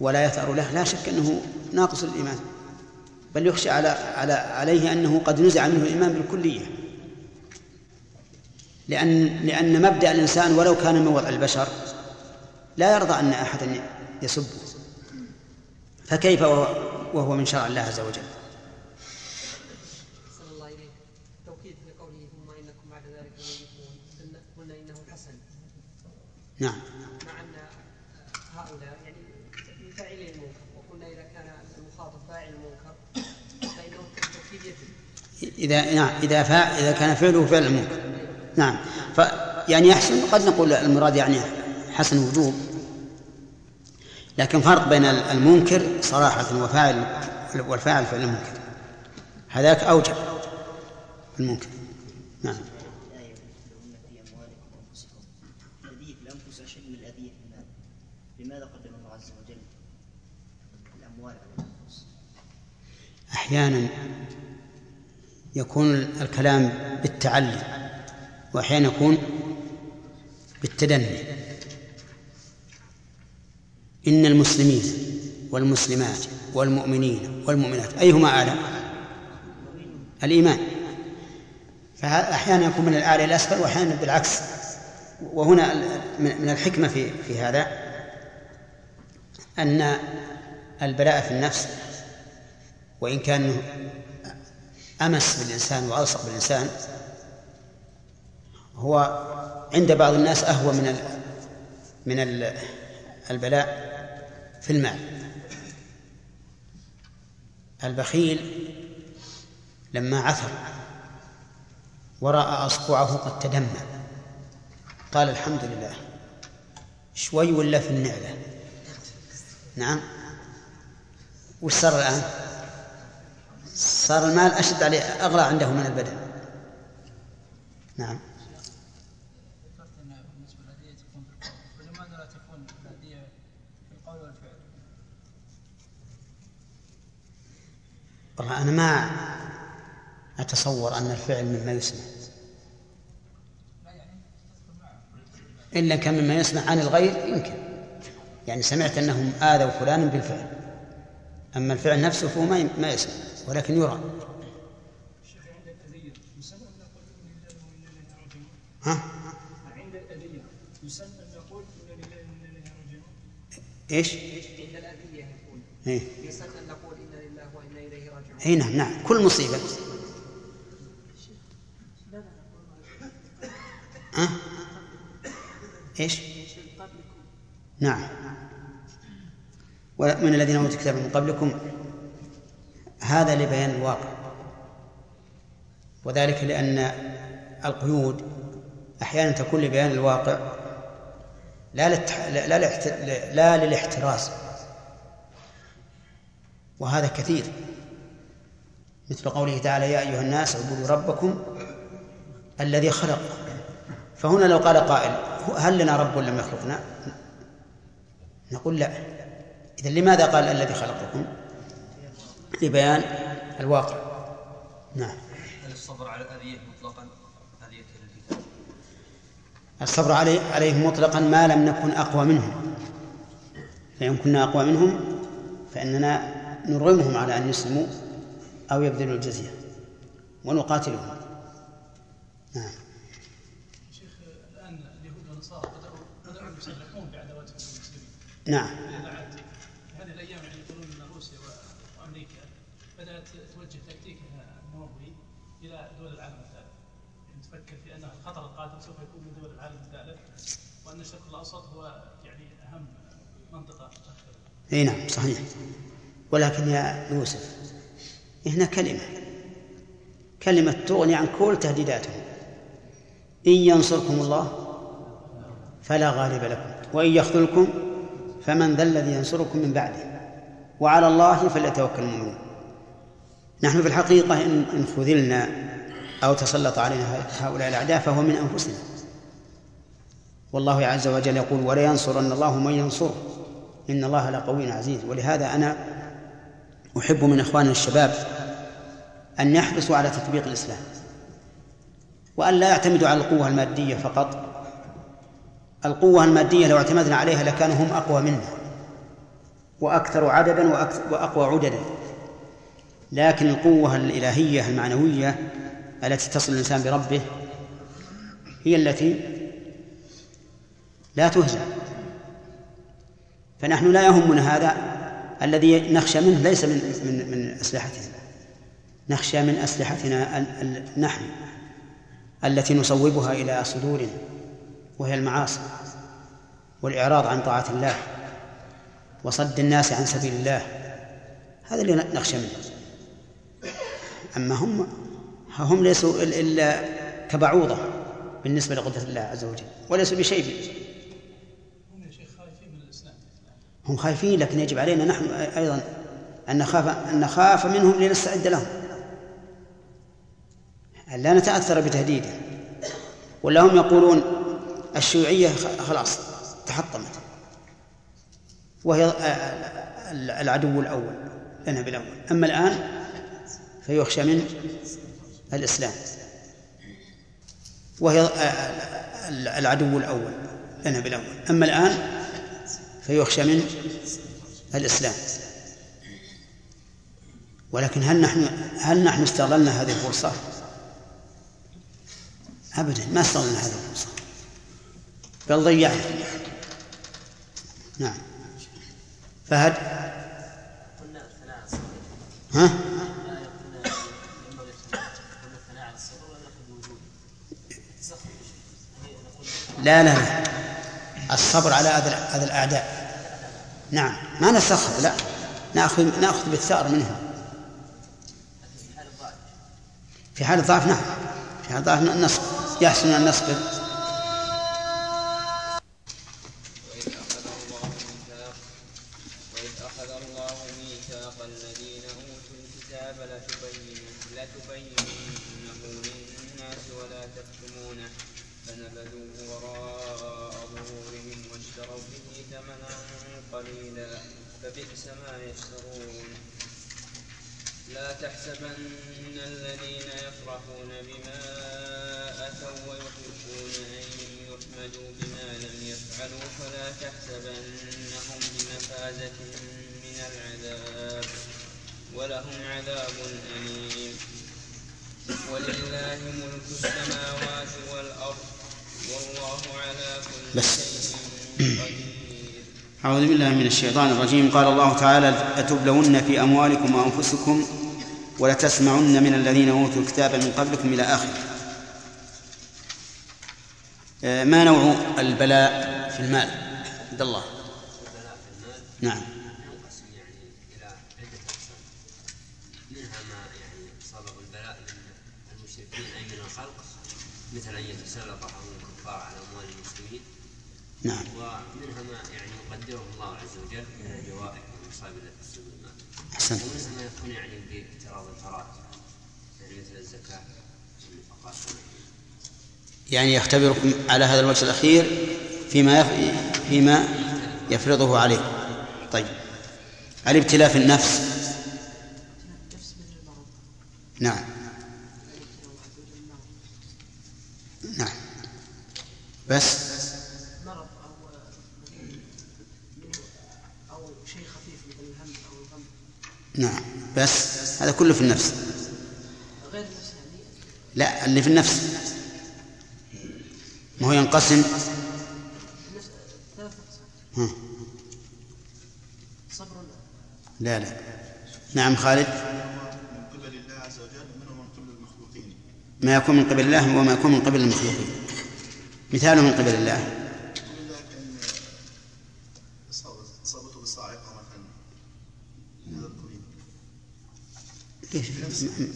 ولا يثأر له لا شك أنه ناقص الإيمان. بل يخشى على على عليه أنه قد نزع منه الإيمان بالكلية. لأن لأن مبدأ الإنسان ولو كان من وضع البشر لا يرضى أن أحدا يسبه. فكيف وهو من شرع الله عز وجل؟ صلى الله إليك توكيد لقوله ثم إنكم بعد ذلك ميتون قلنا إنه حسن نعم مع أن هؤلاء يعني من فاعلي المنكر وقلنا إذا كان المخاطب فاعل المنكر فإنه التوكيد يجب إذا نعم إذا فا إذا كان فعله فعل المنكر. نعم. ف يعني يحسن قد نقول المراد يعني حسن وجوب لكن فرق بين المنكر صراحة وفاعل والفاعل فعل المنكر. هذاك أوجب المنكر. نعم. لماذا الله عز وجل الأموال على الأنفس أحيانا يكون الكلام بالتعلي وأحيانا يكون بالتدني. إن المسلمين والمسلمات والمؤمنين والمؤمنات أيهما أعلى الإيمان. فأحيانا يكون من الأعلى إلى الأسفل وأحيانا بالعكس. وهنا من الحكمة في في هذا أن البلاء في النفس وإن كان أمس بالإنسان وألصق بالإنسان هو عند بعض الناس أهوى من من ال البلاء في المال. البخيل لما عثر ورأى أصبعه قد تدمى قال الحمد لله. شوي ولا في النعلة؟ نعم. وش صار الآن؟ صار المال أشد عليه أغلى عنده من البدن. نعم؟ والله أنا ما أتصور أن الفعل مما يسمع. إلا كان مما يسمع عن الغير يمكن. يعني سمعت أنهم آذوا فلانا بالفعل. أما الفعل نفسه فهو ما يسمع. ولكن يرى ها عند يسن ان نقول لله وإنا إليه راجعون إيش؟ عند الأذية إيه؟ يسن أن نقول إنا لله وإنا إليه راجعون نعم نعم كل مصيبة ها؟ إيش؟ نعم ومن الذين أوتوا الكتاب من قبلكم هذا لبيان الواقع. وذلك لأن القيود أحيانا تكون لبيان الواقع لا. لا, لا, للاحت... لا للاحتراز. وهذا كثير. مثل قوله تعالى يا أيها الناس اعبدوا ربكم الذي خلق فهنا لو قال قائل هل لنا رب لم يخلقنا؟ نقول لا. إذا لماذا قال الذي خلقكم؟ لبيان الواقع. نعم. هل الصبر على الأذية مطلقا؟ أذية الكتاب الصبر عليه عليهم مطلقا ما لم نكن أقوى منهم. فإن كنا أقوى منهم فإننا نرغمهم على أن يسلموا أو يبذلوا الجزية ونقاتلهم. نعم. شيخ الآن اليهود والنصارى بداوا بدأوا يصرحون بعداوتهم للمسلمين نعم إلى عهد هذه الأيام يعني يقولون ان روسيا و- وامريكا بدات توجه تكتيكها النووي إلى دول العالم الثالث يعني تفكر في ان الخطر القادم سوف يكون من دول العالم الثالث وان الشرق الاوسط هو يعني اهم منطقه تأثر إي نعم صحيح. ولكن يا يوسف هنا كلمة. كلمة تغني عن كل تهديداتهم. إن ينصركم الله فلا غالب لكم وإن يخذلكم فمن ذا الذي ينصركم من بعده. وعلى الله فليتوكل المؤمنون. نحن في الحقيقة إن خذلنا أو تسلط علينا هؤلاء الأعداء فهو من أنفسنا. والله عز وجل يقول ولا ينصرن الله من ينصره. إن الله لقوي عزيز. ولهذا أنا أحب من إخواننا الشباب أن يحرصوا على تطبيق الإسلام وأن لا يعتمدوا على القوة المادية فقط. القوة المادية لو اعتمدنا عليها لكانوا هم أقوى منا وأكثر عددا وأقوى عددا. لكن القوة الإلهية المعنوية التي تصل الإنسان بربه هي التي لا تهزم فنحن لا يهمنا هذا الذي نخشى منه ليس من من من أسلحتنا. نخشى من ال- نحن التي نصوبها إلى صدورنا وهي المعاصي والإعراض عن طاعة الله وصد الناس عن سبيل الله. هذا اللي نخشى منه. أما هم هم ليسوا إل- إلا كبعوضة بالنسبة لقدرة الله عز وجل وليسوا بشيء هم يا شيخ خايفين من الاسلام هم خايفين لكن يجب علينا نحن أيضا أن نخاف أن نخاف منهم لنستعد لهم. أن لا نتأثر بتهديده. ولا هم يقولون الشيوعية خ- خلاص تحطمت. وهي ال- العدو الأول لنا بالأول. أما الآن فيخشى من الإسلام. وهي ال- العدو الأول لنا بالأول. أما الآن فيخشى من الإسلام. ولكن هل نحن هل نحن استغللنا هذه الفرصة؟ أبدا ما استغللنا هذه الفرصة. بل ضيعنا. نعم. فهد ها؟ لا لا لا. الصبر على أذى الأعداء. نعم. ما نسخر لا. ناخذ نأخذ بالثأر منهم في حال الضعف نعم. في حال الضعف نصبر يحسن أن نصبر وإذ أخذ الله ميثاق وإذ أخذ الله ميثاق الذين أوتوا الكتاب لتبين لتبيننه للناس ولا تكتمونه فنبذوه وراء ظهورهم واشتروا به ثمنا قليلا فبئس ما يشترون لا تحسبن الذين يفرحون بما أتوا ويحبون أن يحمدوا بما لم يفعلوا فلا تحسبنهم بمفازة من العذاب ولهم عذاب أليم. ولله ملك السماوات والأرض والله على كل. شيء قدير. أعوذ بالله من الشيطان الرجيم. قال الله تعالى لتبلون في أموالكم وأنفسكم ولتسمعن من الذين أوتوا الكتاب من قبلكم إلى آخره. آه، ما نوع البلاء في المال؟ عند الله. نعم. يعني يعني مثل أن يتسلط بعض الكفار على أموال المسلمين نعم. ومنها ما يعني يقدره الله عز وجل من الجوائح والمصائب التي تصيب المال. أحسنت ومنها ما يكون يعني باعتراض الفرائض يعني مثل الزكاة والنفقات يعني يختبركم على هذا الوجه الأخير فيما. فيما يفرضه عليه. طيب. الابتلاء في النفس. نعم. نعم. بس. مرض أو شيء خفيف مثل الهم أو الغم نعم. بس. هذا كله في النفس. غير نفس يعني لا اللي في النفس. ما هو ينقسم؟ ها. لا لا. نعم خالد. ما يكون من قبل الله وما يكون من قبل المخلوقين. مثاله من قبل الله.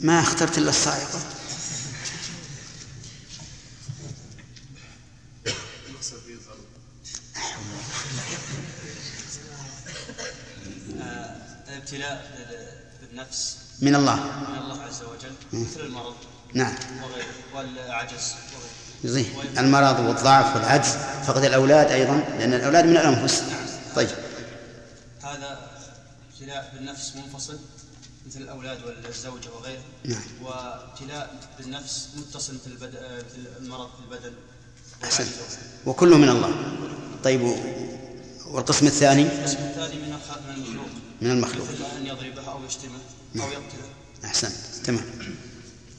ما اخترت إلا الصاعقة يخسر فيه الأرض آه، الابتلاء بال- بالنفس من الله. من الله عز وجل. مثل المرض. نعم. وغيره. والعجز. وغيره. المرض والضعف والعجز. فقد الأولاد أيضا لأن الأولاد من الأنفس. طيب. هذا ابتلاء بالنفس منفصل مثل الأولاد والزوجة وغيره. نعم. وابتلاء بالنفس متصل مثل. مثل المرض في البدن احسنت. وكله من الله. طيب والقسم الثاني؟ القسم الثاني من المخلوق. من المخلوق. أن يضربه أو يشتمه أو يقتله. أحسنت. تمام.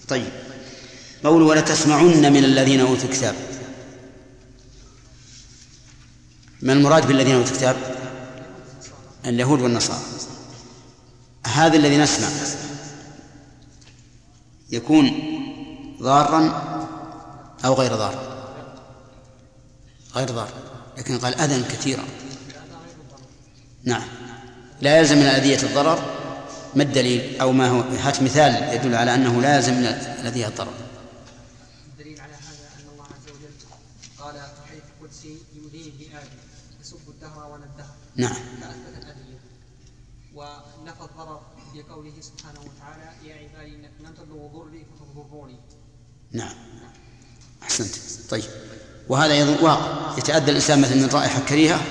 طيب. قول ولتسمعن من الذين أوتوا الكتاب. ما المراد بالذين أوتوا الكتاب؟ اليهود والنصارى. هذا الذي نسمع يكون ضارا أو غير ضار؟ غير ضار. لكن قال أذى كثيرا. نعم. لا يلزم من أذية الضرر ما الدليل؟ أو ما هو؟ هات مثال يدل على أنه لا يلزم من الأذية الضرر. الدليل على هذا أن الله عز وجل قال يسب الدهر الدهر. نعم. ونفى الضرر بقوله سبحانه وتعالى يا عبادي لم تبلغوا ضري فتضروني نعم. أحسنت. طيب. وهذا أيضا واقع. يتأذى الإنسان مثلا من رائحة كريهة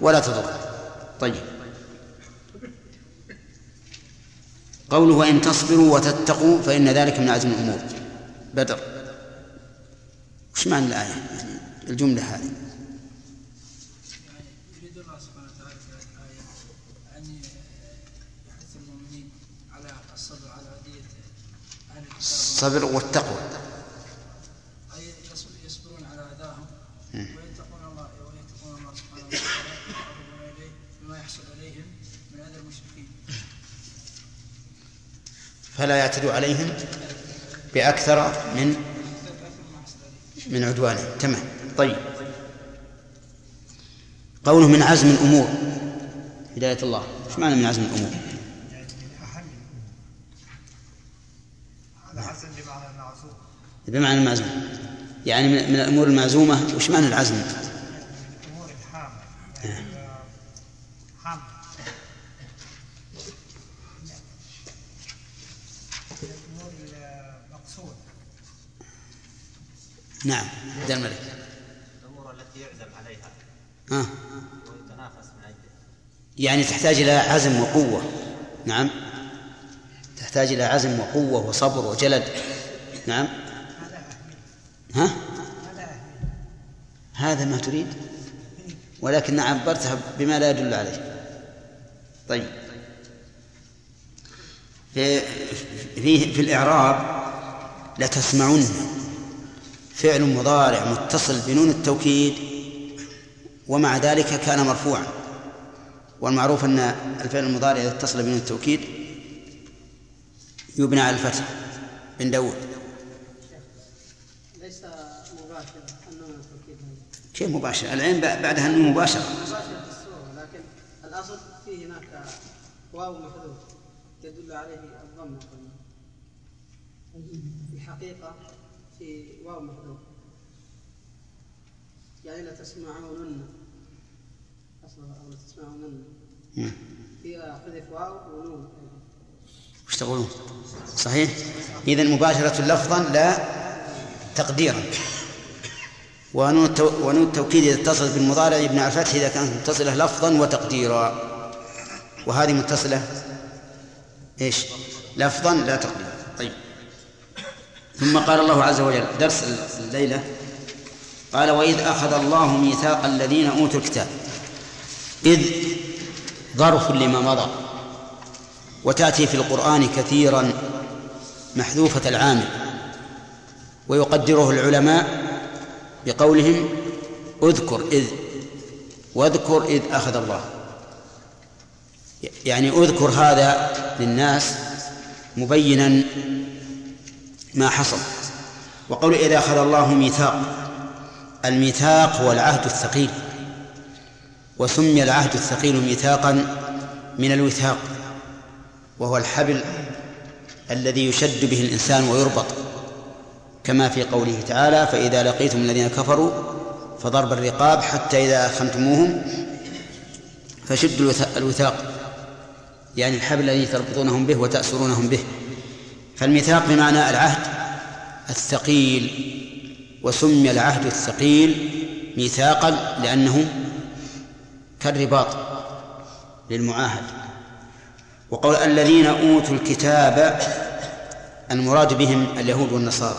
ولا تضر. طيب. قوله وإن تصبروا وتتقوا فإن ذلك من عزم الأمور. بدر. وش معنى الآية؟ يعني الجملة هذه. يريد الله سبحانه وتعالى في هذه الآية أن يحث المؤمنين على الصبر على أذية أهل الكتاب الصبر والتقوى أي يصبر- يصبرون على أذاهم ويتقون الله ويتقون الله سبحانه وتعالى ويقربون إليه بما يحصل عليهم من أذى المشركين فلا يعتدوا عليهم بأكثر من من عدوانهم. تمام. طيب. قوله من عزم الأمور. هداية الله. إيش معنى من عزم الأمور؟ بمعنى المعزوم. يعني من الأمور المعزومة وش معنى العزم؟ نعم. عبد الملك الأمور التي يعزم عليها. ها. ويتنافس من اجلها يعني تحتاج إلى عزم وقوة. نعم. تحتاج إلى عزم وقوة وصبر وجلد. نعم. ها. هذا ما تريد؟ ولكن عبرتها بما لا يدل عليه. طيب. في في, في الإعراب لتسمعن فعل مضارع متصل بنون التوكيد ومع ذلك كان مرفوعا. والمعروف أن الفعل المضارع إذا اتصل بنون التوكيد يبنى على الفتح بن داود ليس مباشر انه التوكيد كيف مباشر. العين بعدها النون مباشرة مباشر في الصورة لكن الأصل فيه هناك واو محذوف يدل عليه الضمه في الحقيقة في واو محذوف يعني لتسمعون أصلا أو لتسمعون مم. فيها حذف واو ونون. وش تقولون؟ صحيح؟ إذا مباشرة لفظا لا تقديرا. ونون التو... ونون التوكيد إذا اتصلت بالمضارع على الفتح إذا كانت متصلة لفظا وتقديرا. وهذه متصلة إيش؟ لفظا لا تقديرا. ثم قال الله عز وجل درس الليلة قال وإذ أخذ الله ميثاق الذين أوتوا الكتاب إذ ظرف لما مضى وتأتي في القرآن كثيرا محذوفة العامل ويقدره العلماء بقولهم اذكر إذ واذكر إذ أخذ الله. يعني اذكر هذا للناس مبينا ما حصل. وقول إذا أخذ الله ميثاق الميثاق هو العهد الثقيل. وسمي العهد الثقيل ميثاقا من الوثاق وهو الحبل الذي يشد به الإنسان ويربط. كما في قوله تعالى فإذا لقيتم الذين كفروا فضرب الرقاب حتى إذا أخنتموهم فشدوا الوثاق. يعني الحبل الذي تربطونهم به وتأسرونهم به. فالميثاق بمعنى العهد الثقيل وسمي العهد الثقيل ميثاقا لأنه كالرباط للمعاهد. وقول الذين أوتوا الكتاب المراد بهم اليهود والنصارى.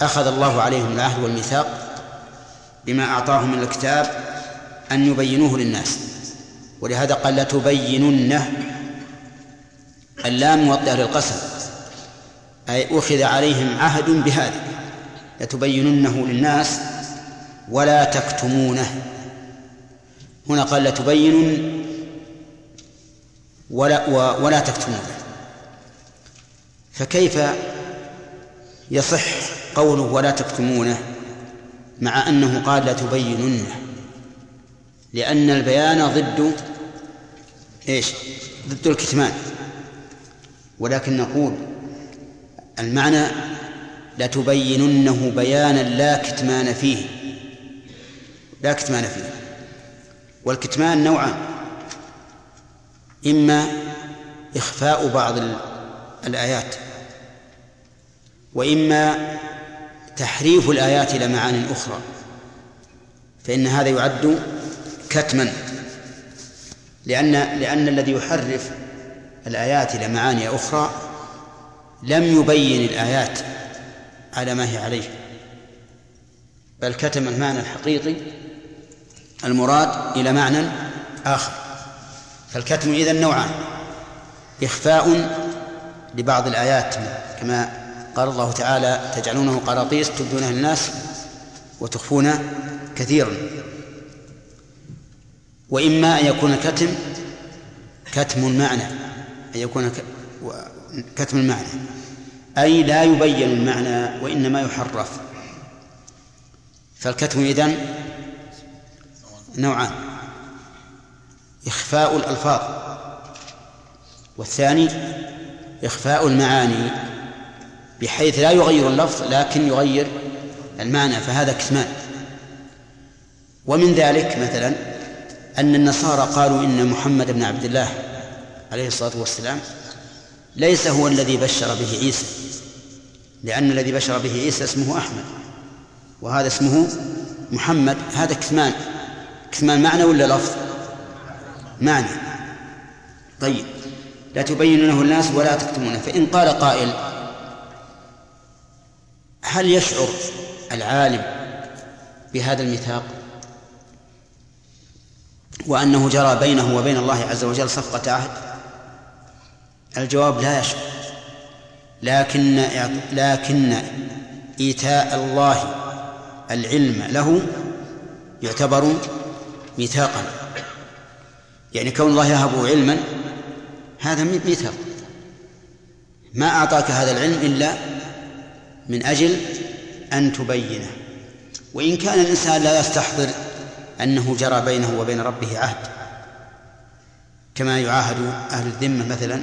أخذ الله عليهم العهد والميثاق بما أعطاهم من الكتاب أن يبينوه للناس. ولهذا قال لتبيننه اللام موطئة للقسم. أي أخذ عليهم عهد بهذا لتبيننه للناس ولا تكتمونه. هنا قال لا تبينن ولا ولا تكتمون فكيف يصح قوله ولا تكتمونه مع أنه قال لا تبيننه لأن البيان ضد إيش؟ ضد الكتمان. ولكن نقول المعنى لتبيننه بيانا لا كتمان فيه. لا كتمان فيه. والكتمان نوعان. إما إخفاء بعض الآيات وإما تحريف الآيات إلى معان أخرى. فإن هذا يعد كتما. لأن لأن الذي يحرف الآيات إلى معاني أخرى لم يبين الآيات على ما هي عليه بل كتم المعنى الحقيقي المراد إلى معنى آخر فالكتم إذن نوعان إخفاء لبعض الآيات كما قال الله تعالى تجعلونه قراطيس تبدونها للناس وتخفون كثيرا. وإما أن يكون كتم كتم المعنى أن يكون كتم المعنى. أي لا يبين المعنى وإنما يحرف. فالكتم إذن نوعان. إخفاء الألفاظ. والثاني إخفاء المعاني بحيث لا يغير اللفظ لكن يغير المعنى فهذا كتمان. ومن ذلك مثلا أن النصارى قالوا إن محمد بن عبد الله عليه الصلاة والسلام ليس هو الذي بشر به عيسى. لأن الذي بشر به عيسى اسمه أحمد وهذا اسمه محمد. هذا كتمان كتمان معنى ولا لفظ؟ معنى. طيب لا تبينونه الناس ولا تكتمونه. فإن قال قائل هل يشعر العالم بهذا الميثاق؟ وأنه جرى بينه وبين الله عز وجل صفقة عهد؟ الجواب لا يشعر لكن لكن إيتاء الله العلم له يعتبر ميثاقا. يعني كون الله يهب علما هذا ميثاق. ما أعطاك هذا العلم إلا من أجل أن تبينه. وإن كان الإنسان لا يستحضر أنه جرى بينه وبين ربه عهد كما يعاهد أهل الذمة مثلا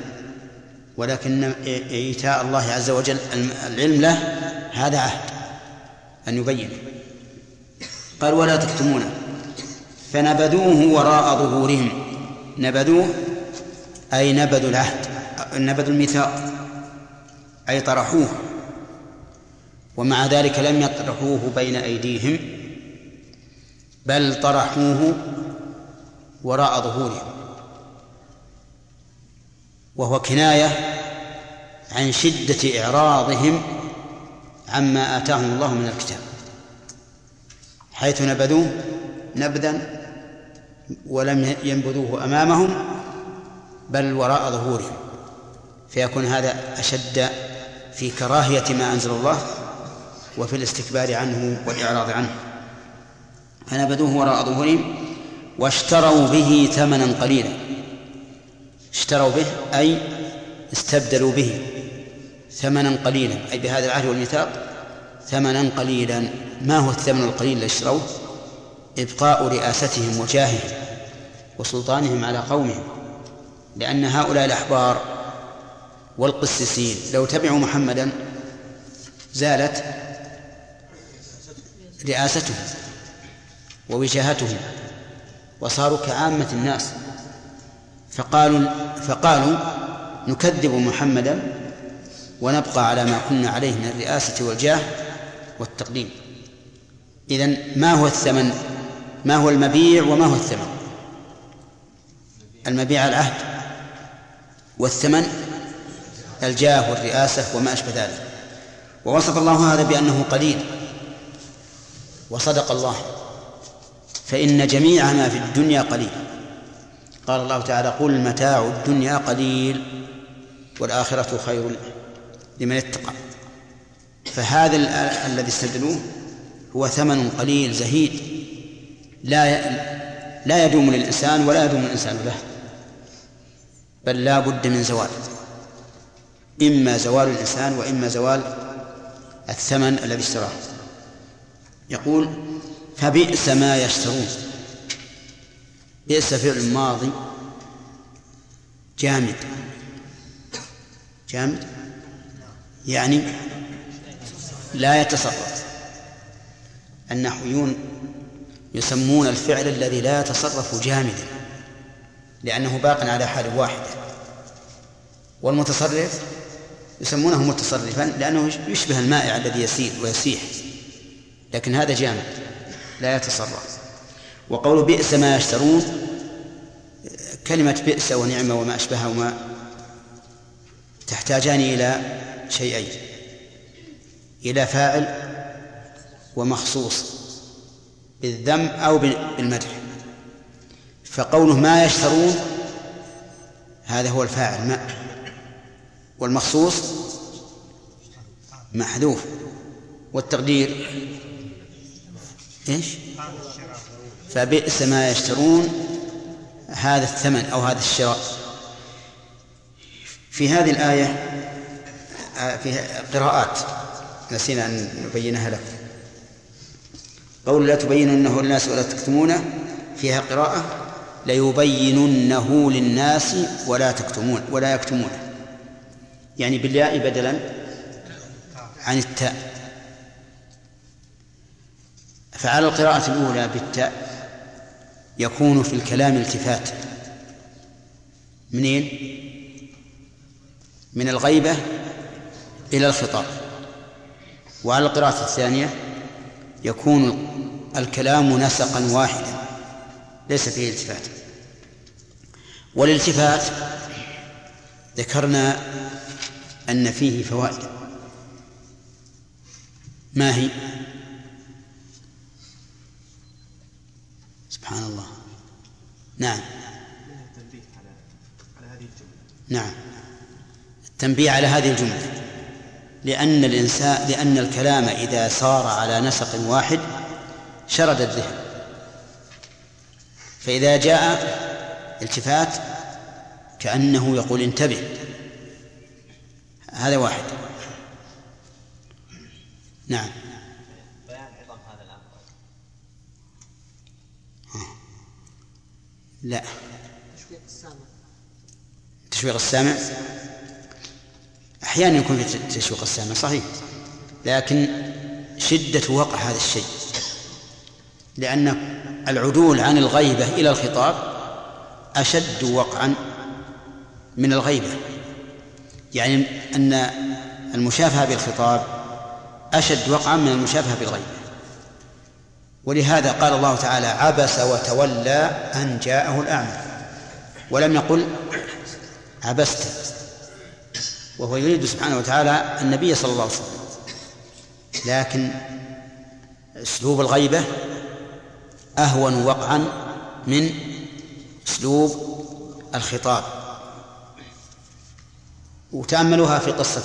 ولكن إيتاء الله عز وجل العلم له هذا عهد أن يبين. قال ولا تكتمونه فنبذوه وراء ظهورهم. نبذوه أي نبذوا العهد نبذوا الميثاق أي طرحوه. ومع ذلك لم يطرحوه بين أيديهم بل طرحوه وراء ظهورهم. وهو كناية عن شدة إعراضهم عما آتاهم الله من الكتاب. حيث نبذوه نبذا ولم ينبذوه أمامهم بل وراء ظهورهم. فيكون هذا أشد في كراهية ما أنزل الله وفي الاستكبار عنه والإعراض عنه. فنبذوه وراء ظهورهم واشتروا به ثمنا قليلا. اشتروا به أي استبدلوا به ثمنا قليلا أي بهذا العهد والميثاق ثمنا قليلا. ما هو الثمن القليل الذي اشتروه؟ إبقاء رئاستهم وجاههم وسلطانهم على قومهم لأن هؤلاء الأحبار والقسيسين لو تبعوا محمدا زالت رئاستهم ووجاهتهم وصاروا كعامة الناس. فقالوا فقالوا نكذب محمدا ونبقى على ما كنا عليه من الرئاسة والجاه والتقديم. إذن ما هو الثمن؟ ما هو المبيع وما هو الثمن؟ المبيع العهد والثمن الجاه والرئاسة وما أشبه ذلك. ووصف الله هذا بأنه قليل. وصدق الله. فإن جميع ما في الدنيا قليل. قال الله تعالى قل متاع الدنيا قليل والآخرة خير لمن اتقى. فهذا الذي استبدلوه هو ثمن قليل زهيد. لا لا يدوم للإنسان ولا يدوم الإنسان له بل لا بد من زوال. إما زوال الإنسان وإما زوال الثمن الذي اشتراه. يقول فبئس ما يشترون. بئس فعل ماضي. جامد. جامد. يعني لا يتصرف. النحويون يسمون الفعل الذي لا يتصرف جامدا لأنه باق على حال واحدة والمتصرف يسمونه متصرفا لأنه يشبه المائع الذي يسير ويسيح لكن هذا جامد لا يتصرف. وقول بئس ما يشترون كلمة بئس ونعمة وما أشبههما تحتاجان إلى شيئين إلى فاعل ومخصوص بالذم أو بالمدح. فقوله ما يشترون هذا هو الفاعل ما والمخصوص محذوف والتقدير إيش؟ فبئس ما يشترون هذا الثمن أو هذا الشراء. في هذه آه، في قراءات نسينا أن نبينها لكم. قول لا تبيننه للناس ولا تكتمونه فيها قراءة ليبيننه للناس ولا تكتمون ولا يكتمونه يعني بالياء بدلا عن التاء. فعلى القراءة الأولى بالتاء يكون في الكلام التفات منين؟ من الغيبة إلى الخطاب وعلى القراءة الثانية يكون الكلام نسقا واحدا ليس فيه التفات والالتفات ذكرنا أن فيه فوائد ما هي؟ سبحان الله. نعم. نعم. التنبيه على هذه الجملة. لأن الإنسان لأن الكلام إذا صار على نسق واحد شرد الذهن. فإذا جاء التفات كأنه يقول انتبه. هذا واحد. نعم بيان عظم هذا الامر لا. تشويق السامع. تشويق السامع؟ أحيانا يكون في تشويق السامع صحيح. لكن شدة وقع هذا الشيء. لأن العدول عن الغيبة إلى الخطاب أشد وقعا من الغيبة. يعني أن المشافهة بالخطاب أشد وقعا من المشافهة بالغيبة. ولهذا قال الله تعالى عبس وتولى أن جاءه الأعمى. ولم يقل عبست. وهو يريد سبحانه وتعالى النبي صلى الله عليه وسلم. لكن أسلوب الغيبة أهون وقعا من أسلوب الخطاب. وتأملوها في قصة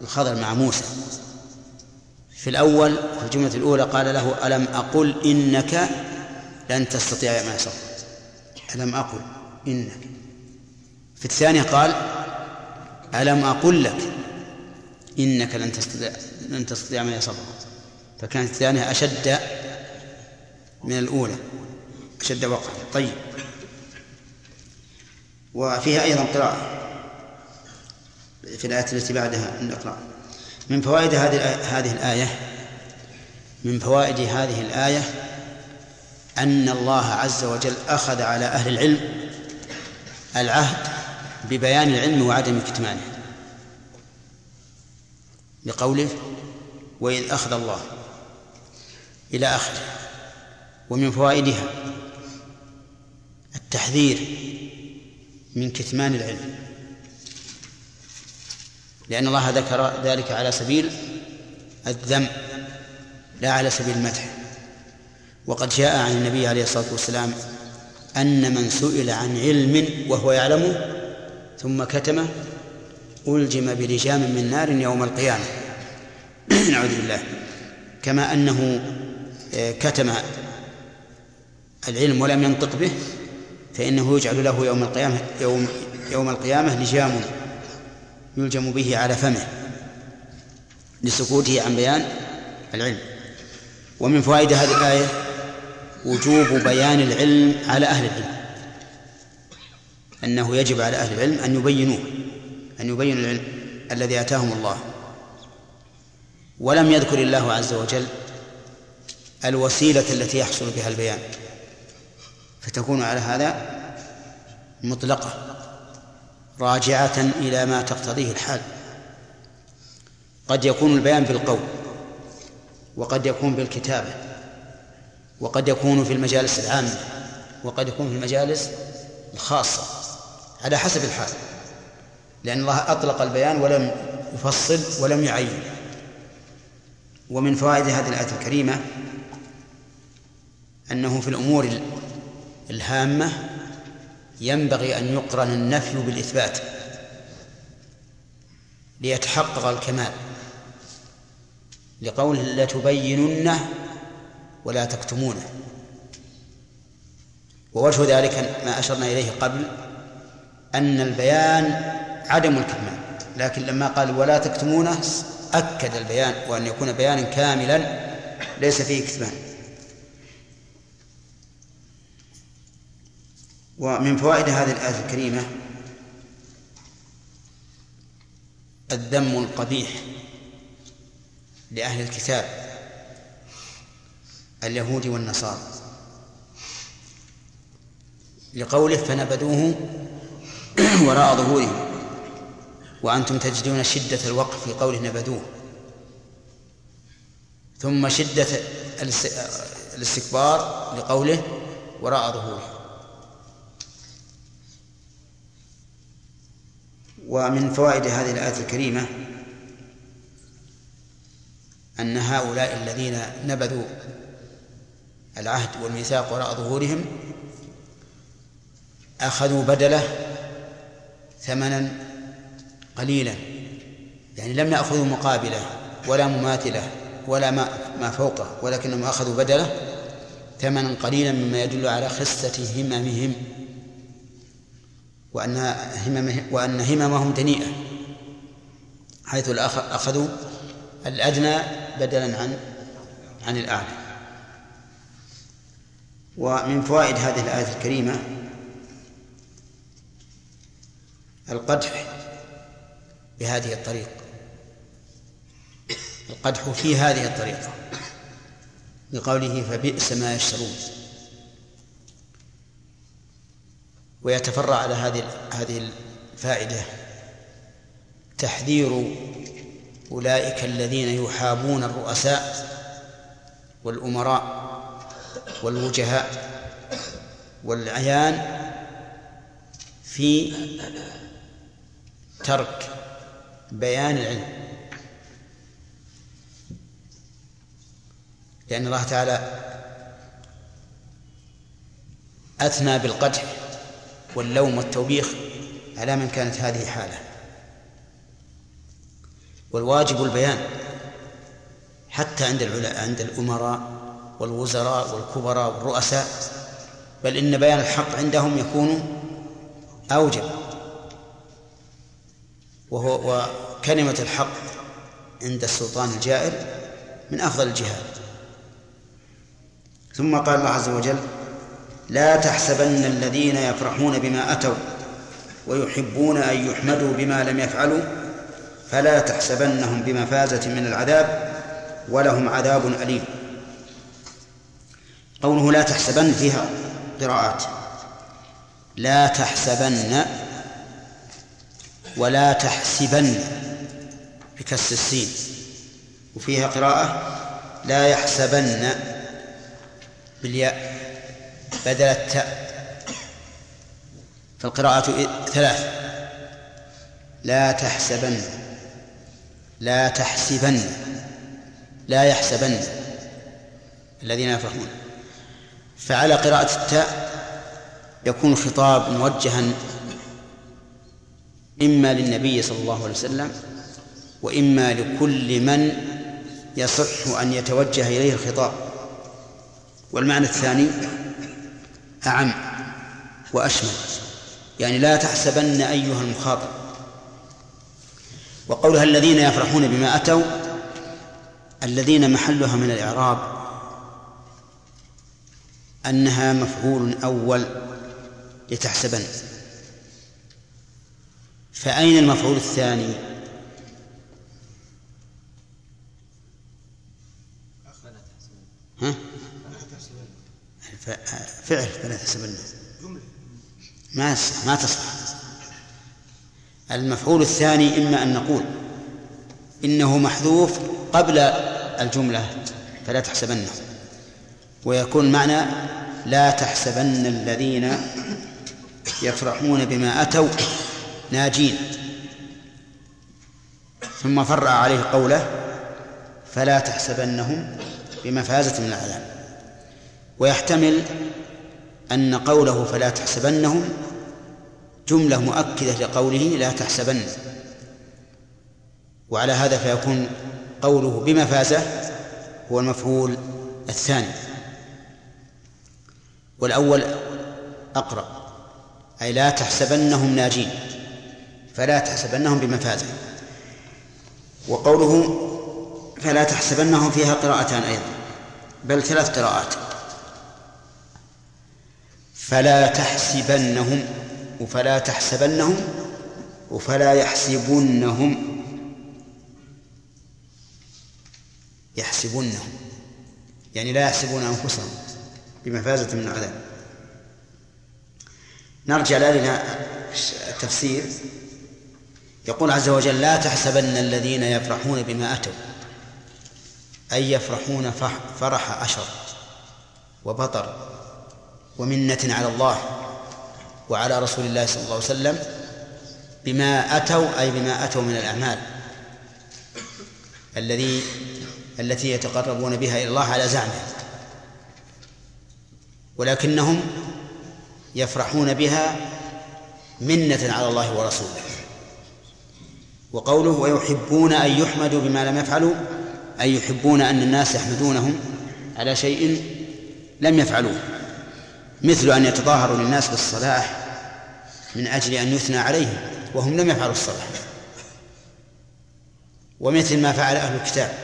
الخضر مع موسى. في الأول في الجملة الأولى قال له ألم أقل إنك لن تستطيع ما صبرا ألم أقل إنك. في الثانية قال ألم أقل لك إنك لن تستطيع لن تستطيع معي صبرا فكانت الثانية أشد من الأولى أشد وقعا. طيب. وفيها أيضا قراءة في الآية التي بعدها نقرأ من فوائد هذه هذه الآية؟ من فوائد هذه الآية أن الله عز وجل أخذ على أهل العلم العهد ببيان العلم وعدم كتمانه لقوله وإذ أخذ الله إلى آخره ومن فوائدها التحذير من كتمان العلم. لأن الله ذكر ذلك على سبيل الذم لا على سبيل المدح. وقد جاء عن النبي عليه الصلاة والسلام أن من سئل عن علم وهو يعلمه ثم كتمه ألجم بلجام من نار يوم القيامة. نعوذ بالله. كما أنه آه، كتم العلم ولم ينطق به فإنه يجعل له يوم القيامة يوم يوم القيامة لجام. يلجم به على فمه لسكوته عن بيان العلم. ومن فوائد هذه الآية وجوب بيان العلم على أهل العلم. أنه يجب على أهل العلم أن يبينوه أن يبينوا العلم الذي آتاهم الله. ولم يذكر الله عز وجل الوسيلة التي يحصل بها البيان. فتكون على هذا مطلقة. راجعة إلى ما تقتضيه الحال. قد يكون البيان بالقول وقد يكون بالكتابة وقد يكون في المجالس العامة وقد يكون في المجالس الخاصة. على حسب الحال لأن الله أطلق البيان ولم يفصل ولم يعين. ومن فوائد هذه الآية الكريمة أنه في الأمور الهامة ينبغي أن يقرن النفي بالإثبات ليتحقق الكمال لقوله لتبيننه ولا تكتمونه. ووجه ذلك ما أشرنا إليه قبل أن البيان عدم الكمال. لكن لما قال ولا تكتمونه أكد البيان وأن يكون بيانا كاملا ليس فيه كتمان. ومن فوائد هذه الآية الكريمة الذم القبيح لأهل الكتاب اليهود والنصارى. لقوله فنبذوه وراء ظهورهم وأنتم تجدون شدة الوقف في قوله نبذوه. ثم شدة الاستكبار لقوله وراء ظهورهم. ومن فوائد هذه الآية الكريمة أن هؤلاء الذين نبذوا العهد والميثاق وراء ظهورهم أخذوا بدلة ثمنا قليلا يعني لم يأخذوا مقابلة ولا مماثلة ولا ما ما فوقه ولكنهم أخذوا بدلة ثمنا قليلا مما يدل على خسة هممهم. وأن هممهم وأن هممهم دنيئة حيث أخذوا الأدنى بدلا عن عن الأعلى. ومن فوائد هذه الآية الكريمة القدح بهذه الطريقة. القدح في هذه الطريقة بقوله فبئس ما يشترون. ويتفرع على هذه هذه الفائدة. تحذير أولئك الذين يحابون الرؤساء والأمراء والوجهاء والعيان في ترك بيان العلم. لأن الله تعالى أثنى بالقدح. واللوم والتوبيخ على من كانت هذه حالة. والواجب البيان حتى عند عند الأمراء والوزراء والكبراء والرؤساء بل إن بيان الحق عندهم يكون أوجب. وهو وكلمة الحق عند السلطان الجائر من أفضل الجهاد ثم قال الله عز وجل لا تحسبن الذين يفرحون بما أتوا ويحبون أن يحمدوا بما لم يفعلوا فلا تحسبنهم بمفازة من العذاب ولهم عذاب أليم. قوله لا تحسبن فيها قراءات. لا تحسبن ولا تحسبن بكسر السين. وفيها قراءة لا يحسبن بالياء. بدل التاء. فالقراءة ثلاث. لا تحسبن. لا تحسبن. لا يحسبن. الذين يفرحون. فعلى قراءة التاء يكون الخطاب موجها إما للنبي صلى الله عليه وسلم وإما لكل من يصح أن يتوجه إليه الخطاب. والمعنى الثاني أعم وأشمل. يعني لا تحسبن أيها المخاطب. وقولها الذين يفرحون بما أتوا الذين محلها من الإعراب أنها مفعول أول لتحسبن. فأين المفعول الثاني؟ ها؟ فعل فلا تحسبن ما ما تصلح. المفعول الثاني إما أن نقول إنه محذوف قبل الجملة فلا تحسبنه ويكون معنى لا تحسبن الذين يفرحون بما أتوا ناجين. ثم فرع عليه قوله فلا تحسبنهم بمفازة من العذاب ويحتمل أن قوله فلا تحسبنهم جملة مؤكدة لقوله لا تحسبن. وعلى هذا فيكون قوله بمفازة هو المفعول الثاني. والأول أقرب أي لا تحسبنهم ناجين فلا تحسبنهم بمفازة وقوله فلا تحسبنهم فيها قراءتان أيضا بل ثلاث قراءات. فلا تحسبنهم وفلا تحسبنهم وفلا يحسبنهم. يحسبنهم يعني لا يحسبون أنفسهم بمفازة من العذاب. نرجع لنا التفسير. يقول عز وجل لا تحسبن الذين يفرحون بما أتوا أي يفرحون فرح أشر وبطر ومنة على الله وعلى رسول الله صلى الله عليه وسلم بما أتوا أي بما أتوا من الأعمال الذي التي يتقربون بها إلى الله على زعمه. ولكنهم يفرحون بها منة على الله ورسوله. وقوله ويحبون أن يحمدوا بما لم يفعلوا أي يحبون أن الناس يحمدونهم على شيء لم يفعلوه. مثل أن يتظاهروا للناس بالصلاح من أجل أن يثنى عليهم وهم لم يفعلوا الصلاح. ومثل ما فعل أهل الكتاب.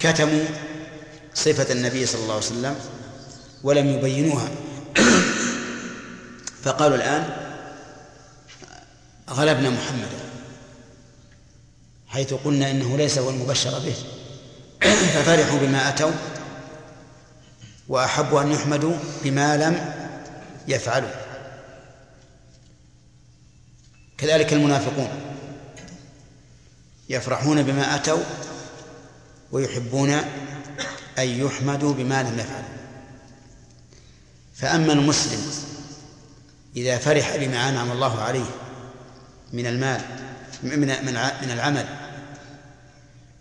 كتموا صفة النبي صلى الله عليه وسلم ولم يبينوها. فقالوا الآن غلبنا محمدا حيث قلنا إنه ليس هو المبشر به. ففرحوا بما أتوا وأحبوا أن يحمدوا بما لم يفعلوا كذلك المنافقون يفرحون بما أتوا ويحبون أن يحمدوا بما لم يفعلوا. فأما المسلم إذا فرح بما أنعم الله عليه من المال من من العمل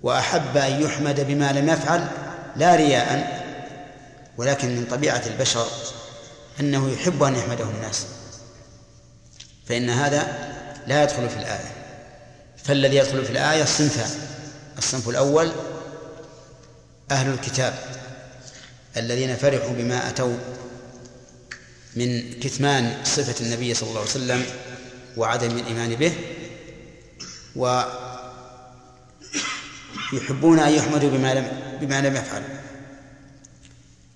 وأحب أن يحمد بما لم يفعل لا رياء ولكن من طبيعة البشر أنه يحب أن يحمده الناس. فإن هذا لا يدخل في الآية. فالذي يدخل في الآية صنفان الصنف الأول أهل الكتاب الذين فرحوا بما أتوا من كتمان صفة النبي صلى الله عليه وسلم وعدم الإيمان به ويحبون أن يحمدوا بما لم بما لم يفعلوا.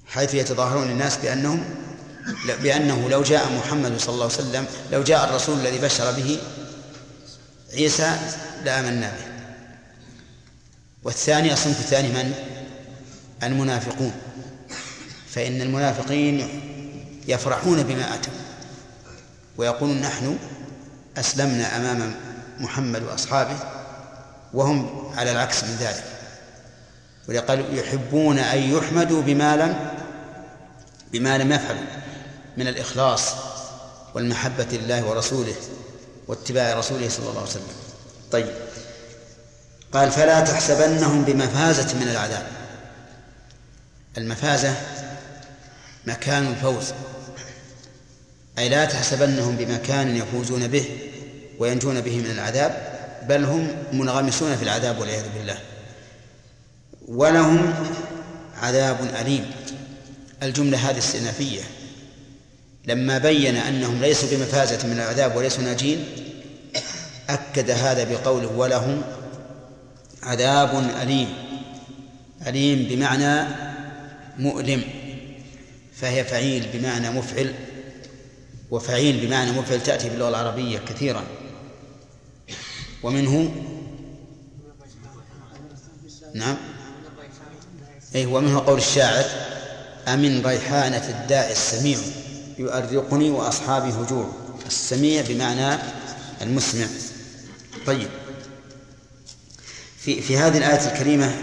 حيث يتظاهرون للناس بأنهم بأنه لو جاء محمد صلى الله عليه وسلم لو جاء الرسول الذي بشر به عيسى لآمنا به. والثاني الصنف الثاني من؟ المنافقون. فإن المنافقين يفرحون بما أتوا ويقولون نحن أسلمنا أمام محمد وأصحابه وهم على العكس من ذلك. ولقال يحبون أن يحمدوا بما لم بما لم يفعلوا من الإخلاص والمحبة لله ورسوله واتباع رسوله صلى الله عليه وسلم. طيب. قال فلا تحسبنهم بمفازة من العذاب. المفازة مكان الفوز. أي لا تحسبنهم بمكان يفوزون به وينجون به من العذاب بل هم منغمسون في العذاب والعياذ بالله. ولهم عذاب أليم. الجملة هذه استئنافية لما بين أنهم ليسوا بمفازة من العذاب وليسوا ناجين أكد هذا بقوله ولهم عذاب أليم. أليم بمعنى مؤلم. فهي فعيل بمعنى مفعل وفعيل بمعنى مفعل تأتي باللغة العربية كثيرا. ومنه نعم أي ومنه قول الشاعر أمن ريحانة الداء السميع يؤرقني وأصحابي هجور السميع بمعنى المسمع. طيب. في في هذه الآية الكريمة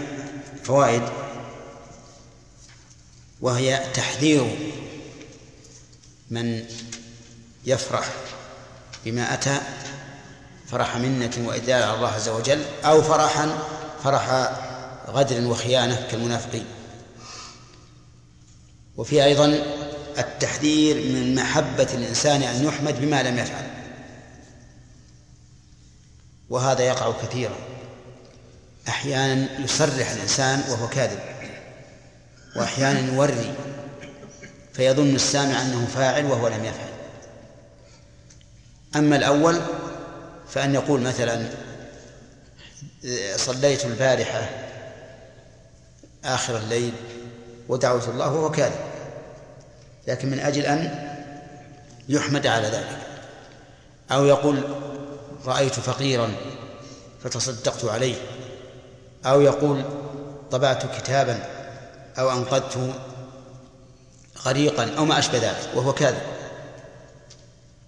فوائد وهي تحذير من يفرح بما أتى فرح منة وإدلال على الله عز وجل أو فرحا فرح غدر وخيانة كالمنافقين. وفي أيضا التحذير من محبة الإنسان أن يحمد بما لم يفعل. وهذا يقع كثيرا. أحيانا يصرح الإنسان وهو كاذب. وأحيانا يوري. فيظن السامع أنه فاعل وهو لم يفعل. أما الأول فأن يقول مثلا صليت البارحة آخر الليل ودعوت الله وهو كاذب. لكن من أجل أن يحمد على ذلك. أو يقول رأيت فقيرا فتصدقت عليه. أو يقول طبعت كتابا أو أنقذت غريقا أو ما أشبه ذلك وهو كاذب.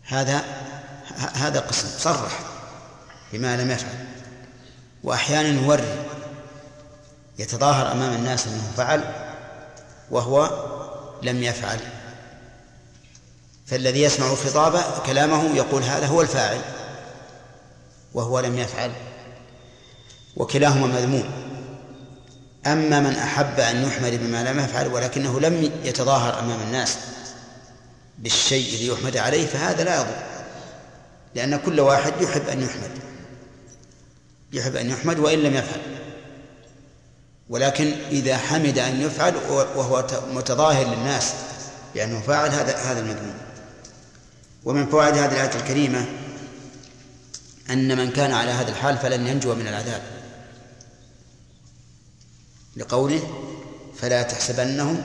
هذا هذا قسم صرح بما لم يفعل. وأحيانا يوري يتظاهر أمام الناس أنه فعل وهو لم يفعل. فالذي يسمع خطابه كلامه يقول هذا هو الفاعل وهو لم يفعل وكلاهما مذموم. أما من أحب أن يحمد بما لم يفعل ولكنه لم يتظاهر أمام الناس بالشيء ليحمد عليه فهذا لا يضر لأن كل واحد يحب أن يحمد يحب أن يحمد وإن لم يفعل. ولكن إذا حمد أن يفعل وهو متظاهر للناس بأنه فاعل هذا هذا المذموم ومن فوائد هذه الآية الكريمة أن من كان على هذا الحال فلن ينجو من العذاب. لقوله فلا تحسبنهم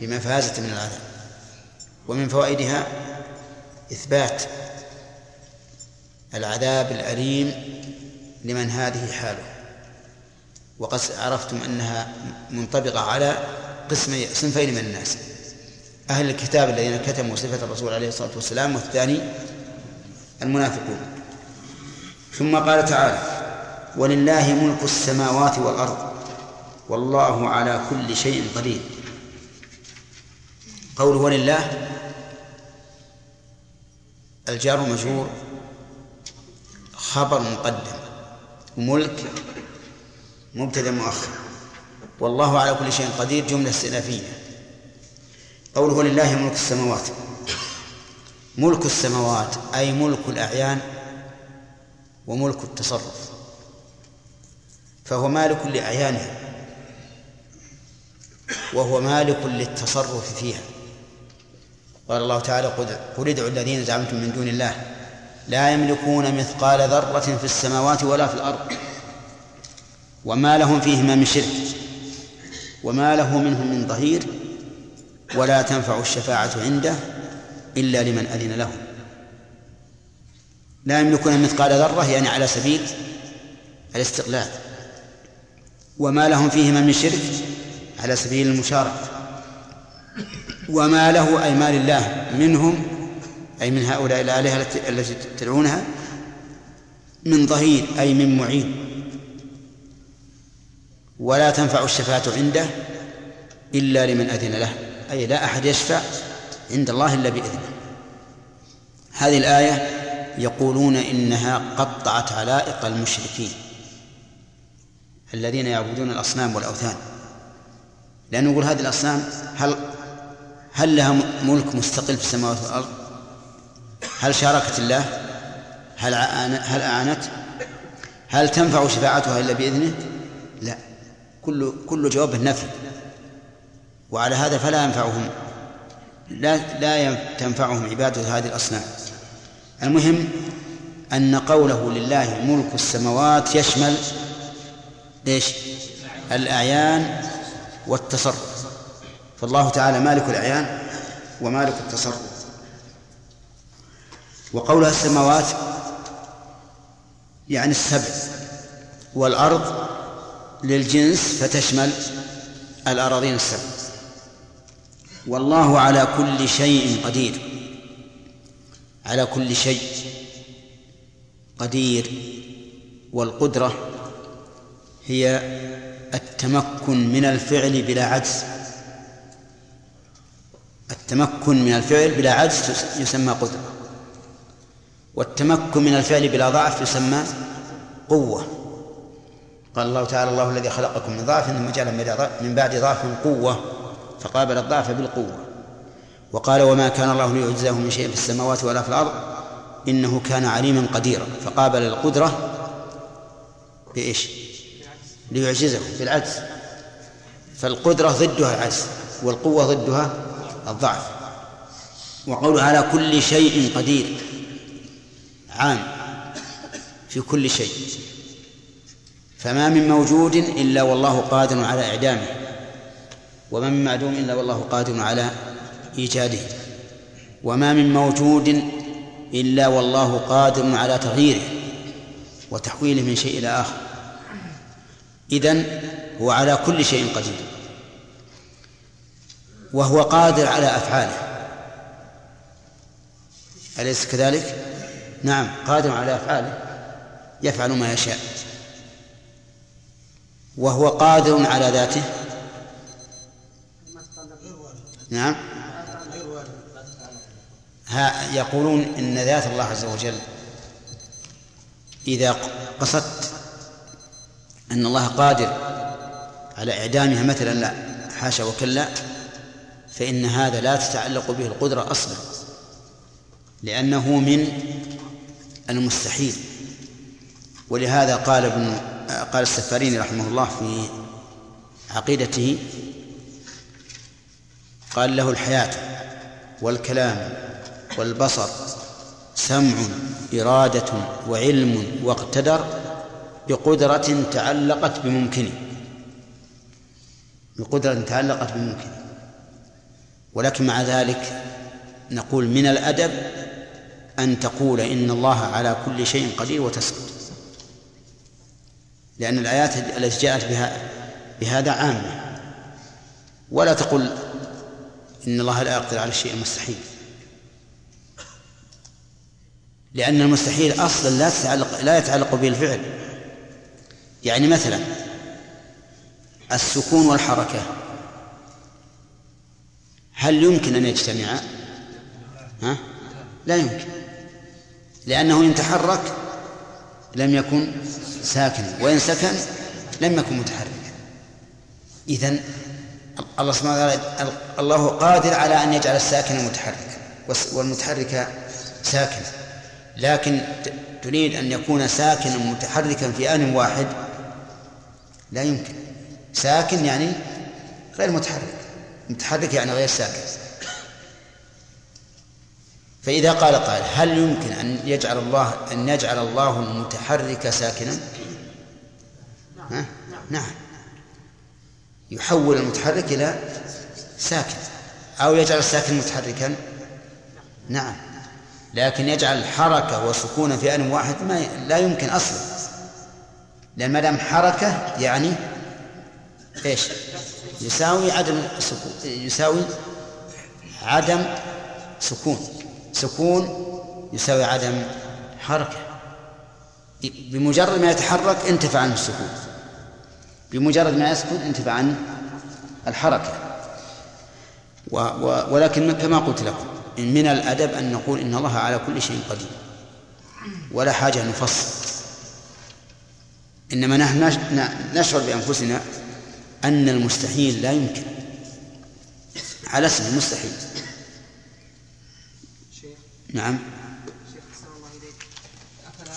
بمفازة من العذاب. ومن فوائدها إثبات العذاب الأليم لمن هذه حاله. وقد عرفتم أنها منطبقة على قسمي صنفين من الناس. أهل الكتاب الذين كتموا صفة الرسول عليه الصلاة والسلام والثاني المنافقون. ثم قال تعالى ولله ملك السماوات والأرض والله على كل شيء قدير. قوله ولله الجار مجرور خبر مقدم ملك مبتدا مؤخر. والله على كل شيء قدير جملة استئنافية. قوله لله ملك السماوات. ملك السماوات أي ملك الأعيان وملك التصرف. فهو مالك لأعيانها وهو مالك للتصرف فيها. قال الله تعالى قل ادعوا الذين زعمتم من دون الله لا يملكون مثقال ذرة في السماوات ولا في الأرض وما لهم فيهما من شرك وما له منهم من ظهير ولا تنفع الشفاعة عنده إلا لمن أذن له. لا يملكون مثقال ذرة يعني على سبيل الاستقلال وما لهم فيهما من شرك على سبيل المشاركة. وما له أي ما لله منهم أي من هؤلاء الآلهة التي تدعونها من ظهير أي من معين. ولا تنفع الشفاعة عنده إلا لمن أذن له. أي لا أحد يشفع عند الله إلا بإذنه. هذه الآية يقولون إنها قطعت علائق المشركين الذين يعبدون الأصنام والأوثان. لأنه يقول هذه الأصنام هل هل لها ملك مستقل في السماوات والأرض؟ هل شاركت الله؟ هل هل أعانت؟ هل تنفع شفاعتها إلا بإذنه؟ لا. كل كل جواب النفي وعلى هذا فلا ينفعهم. لا لا تنفعهم عبادة هذه الأصنام. المهم أن قوله لله ملك السماوات يشمل إيش؟ الأعيان والتصرف فالله تعالى مالك الأعيان ومالك التصرف وقولها السماوات يعني السبع والأرض للجنس فتشمل الأراضين السبع. والله على كل شيء قدير. على كل شيء قدير. والقدرة هي التمكن من الفعل بلا عجز. التمكن من الفعل بلا عجز يسمى قدرة. والتمكن من الفعل بلا ضعف يسمى قوة. قال الله تعالى الله الذي خلقكم من ضعف ثم جعل من بعد ضعف قوة فقابل الضعف بالقوة. وقال وما كان الله ليعجزه من شيء في السماوات ولا في الأرض إنه كان عليما قديرا. فقابل القدرة بإيش؟ ليعجزه بالعجز فالقدرة ضدها العجز والقوة ضدها الضعف. وقوله على كل شيء قدير عام. في كل شيء. فما من موجود إلا والله قادر على إعدامه وما من معدوم إلا والله قادر على إيجاده. وما من موجود إلا والله قادر على تغييره وتحويله من شيء إلى آخر. إذن هو على كل شيء قدير وهو قادر على أفعاله. أليس كذلك؟ نعم قادر على أفعاله يفعل ما يشاء. وهو قادر على ذاته. نعم. ها يقولون إن ذات الله عز وجل إذا قصدت أن الله قادر على إعدامها مثلا لا حاشا وكلا فإن هذا لا تتعلق به القدرة أصلا لأنه من المستحيل. ولهذا قال ابن قال السفاريني رحمه الله في عقيدته قال له الحياة والكلام والبصر سمع إرادة وعلم واقتدر بقدرة تعلقت بممكن. بقدرة تعلقت بممكن. ولكن مع ذلك نقول من الأدب أن تقول إن الله على كل شيء قدير وتسكت لأن الآيات التي جاءت بها بهذا عامة ولا تقل إن الله لا يقدر على الشيء المستحيل لأن المستحيل أصلا لا يتعلق لا يتعلق به الفعل. يعني مثلا السكون والحركة. هل يمكن أن يجتمعا؟ ها؟ لا يمكن. لأنه إن تحرك لم يكن ساكنا. وإن سكن لم يكن متحركا. إذن الله سبحانه وتعالى الله قادر على أن يجعل الساكن متحركا. والمتحرك ساكن. لكن تريد أن يكون ساكنا متحركا في آن واحد لا يمكن. ساكن يعني غير متحرك. متحرك يعني غير ساكن. فإذا قال قائل هل يمكن أن يجعل الله أن يجعل الله المتحرك ساكنا؟ ها؟ نعم يحول المتحرك إلى ساكن أو يجعل الساكن متحركا نعم لكن يجعل حركة وسكون في آن واحد ما لا يمكن أصلا لأن ما دام حركة يعني إيش؟ يساوي عدم سكون يساوي عدم سكون سكون يساوي عدم حركة. بمجرد ما يتحرك انتفع عنه السكون. بمجرد ما يسكن انتفع عنه الحركة. و و ولكن كما قلت لكم من الأدب أن نقول إن الله على كل شيء قدير. ولا حاجة نفصل. إنما نحن نشعر بأنفسنا أن المستحيل لا يمكن. على اسم المستحيل. نعم. شيخ الله إليك. أفلا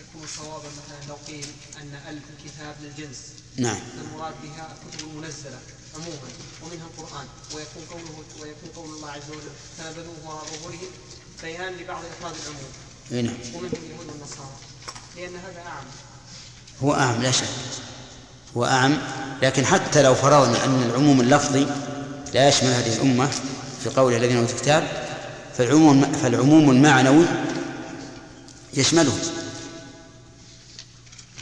يكون صوابا مثلا لو قيل أن ألف الكتاب للجنس؟ نعم. المراد بها الكتب المنزلة عموما ومنها القرآن. ويكون قوله ويكون قول الله عز وجل فنبذوه وراء ظهورهم بيان لبعض إفراد العموم. نعم. ومنهم اليهود والنصارى. لأن هذا أعم. هو أعم لا شك. هو أعم. لكن حتى لو فرضنا أن العموم اللفظي لا يشمل هذه الأمة في قول الذين أوتوا الكتاب فالعموم فالعموم المعنوي يشمله.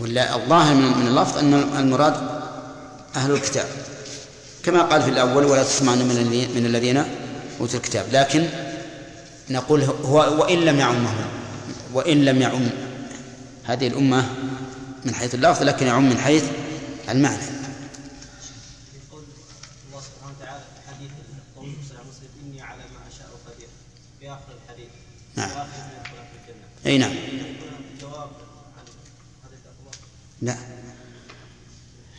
ولا الظاهر من اللفظ أن المراد أهل الكتاب. كما قال في الأول ولا تسمعن من من الذين أوتوا الكتاب. لكن نقول هو وإن لم يعمهم وإن لم يعم هذه الأمة من حيث اللفظ لكن يعم من حيث المعنى قول الله سبحانه وتعالى في آخر الحديث. نعم. في آخر الجنة. أي نعم. جواب لا.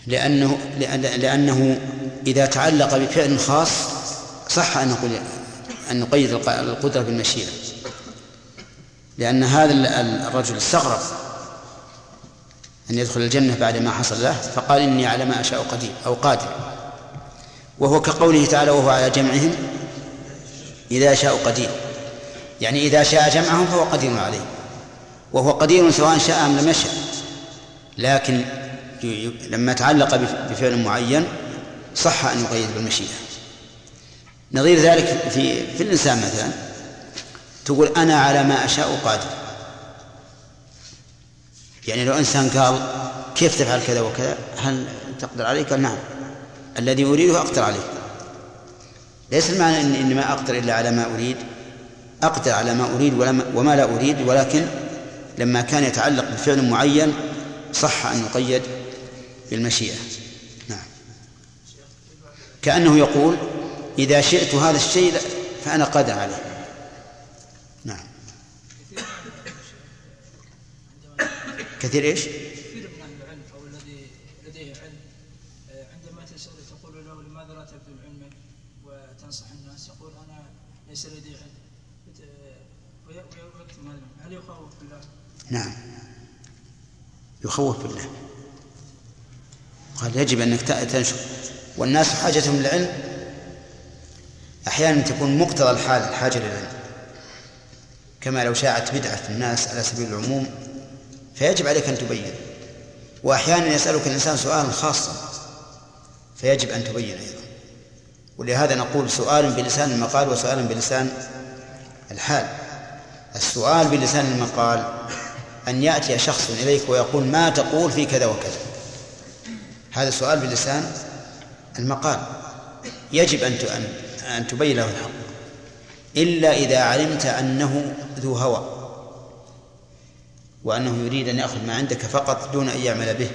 لأنه لأن- لأنه إذا تعلق بفعل خاص صح أن نقول أن نقيد الق- القدرة بالمشيئة. لأن هذا ال- ال- الرجل استغرب أن يدخل الجنة بعد ما حصل له فقال إني على ما أشاء قدير أو قادر. وهو كقوله تعالى وهو على جمعهم إذا شاء قدير. يعني إذا شاء جمعهم فهو قدير عليه. وهو قدير سواء شاء أم لم يشاء لكن لما تعلق بف- بفعل معين صح أن يقيد بالمشيئة. نظير ذلك في في الإنسان مثلا. تقول أنا على ما أشاء قادر. يعني لو إنسان قال كيف تفعل كذا وكذا؟ هل تقدر عليه؟ قال نعم. الذي أريده أقدر عليه. ليس المعنى إن إني ما أقدر إلا على ما أريد. أقدر على ما أريد وما لا أريد ولكن لما كان يتعلق بفعل معين صح أن يقيد بالمشيئة. نعم. كأنه يقول إذا شئت هذا الشيء فأنا قادر عليه. نعم. كثير إيش؟ كثير من أهل العلم أو الذي لديه علم آه، عندما تسال تقول له لماذا لا تبذل علمك وتنصح الناس يقول أنا ليس لدي علم بت- وي- ويكتم هذا العلم. هل يخوف بالله؟ نعم. يخوف بالله. قال يجب أنك تنشر. والناس حاجتهم للعلم. أحيانا تكون مقتضى الحال الحاجة للعلم كما لو شاعت بدعة في الناس على سبيل العموم فيجب عليك أن تبين. وأحيانا يسألك الإنسان سؤالا خاصا فيجب أن تبين أيضا. ولهذا نقول سؤال بلسان المقال وسؤال بلسان الحال. السؤال بلسان المقال أن يأتي شخص إليك ويقول ما تقول في كذا وكذا. هذا سؤال بلسان المقال. يجب أن أن- تبين له الحق. إلا إذا علمت أنه ذو هوى. وأنه يريد أن يأخذ ما عندك فقط دون أن يعمل به.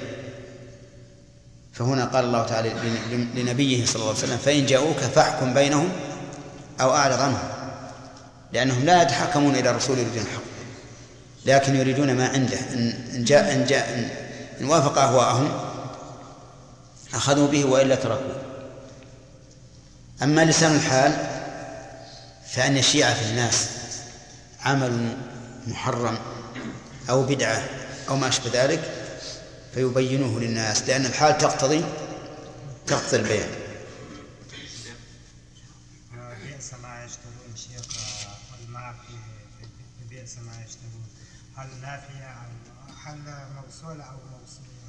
فهنا قال الله تعالى لن- لنبيه صلى الله عليه وسلم فإن جاءوك فاحكم بينهم أو أعرض عنهم. لأنهم لا يتحكمون إلى الرسول يريدون الحق. لكن يريدون ما عنده. إن جاء إن جاء إن وافق أهواءهم أخذوا به وإلا تركوه. أما لسان الحال فأن يشيع في الناس عمل محرم أو بدعة أو ما أشبه ذلك فيبينوه للناس لأن الحال تقتضي تقتضي البيان بئس ما يشترون شيخ الماء في في- في بئس ما يشترون هل نافية أو هل موصولة أو موصولة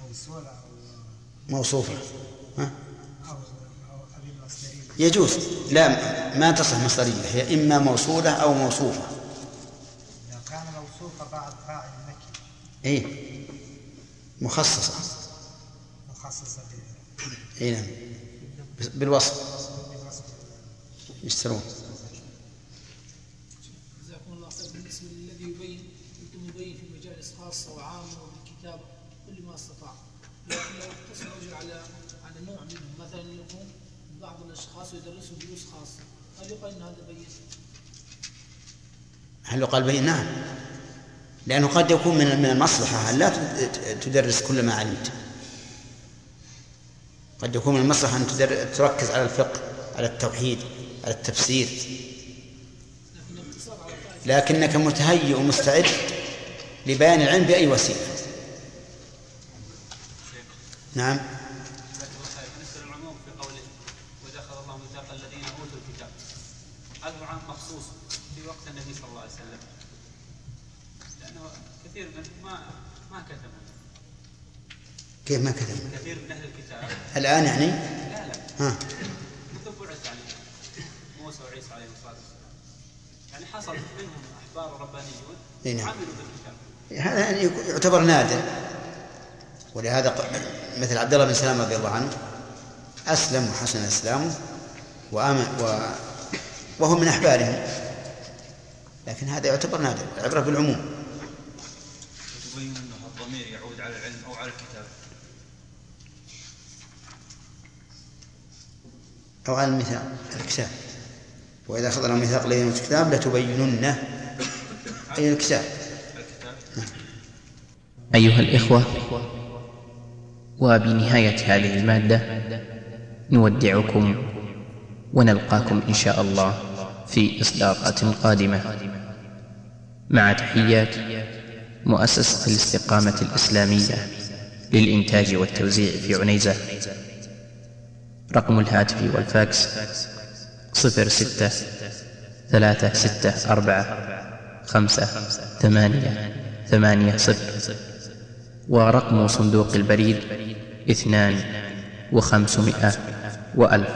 أو موصولة أو موصوفة. ها؟ أو يجوز. لا ما تصح مصدرية. هي إما موصولة أو موصوفة. إذا كان موصوفة بعد فاعل نكرة إيه؟ مخصصة. مخصصة إيه نعم. بالوصف. يشترون. هل يقال بين؟ بين نعم. لأنه قد يكون من من المصلحة أن لا تدرس كل ما علمت. قد يكون من المصلحة أن تركز على الفقه على التوحيد على التفسير. لكنك متهيئ ومستعد لبيان العلم بأي وسيلة. نعم بالنسبة للعموم الذين اوتوا الكتاب هل هو عام مخصوص في وقت النبي صلى الله عليه وسلم؟ لأنه كثير منهم ما ما كتبوا كيف ما كتب؟ كثير من أهل الكتاب. الآن يعني؟ لا لا. ها. منذ بعث يعني موسى وعيسى عليهم الصلاة والسلام. يعني حصل منهم أحبار ربانيون إي نعم. عملوا بالكتاب. هذا يعني يعتبر نادر. ولهذا مثل عبد الله بن سلام رضي الله عنه أسلم وحسن إسلامه وآمن و... وهو من أحبارهم. لكن هذا يعتبر نادر العبرة بالعموم تبين انه الضمير يعود على العلم أو على الكتاب أو على الميثاق الكتاب وإذا أخذنا ميثاق لين الكتاب لتبيننه. أي الكتاب أيها الإخوة وبنهاية هذه المادة نودعكم ونلقاكم إن شاء الله في إصدارات قادمة. مع تحيات مؤسسة الاستقامة الإسلامية للإنتاج والتوزيع في عنيزة. رقم الهاتف والفاكس صفر ستة ثلاثة ستة أربعة خمسة ثمانية ثمانية صفر. ورقم صندوق البريد اثنان وخمسمائة وألف.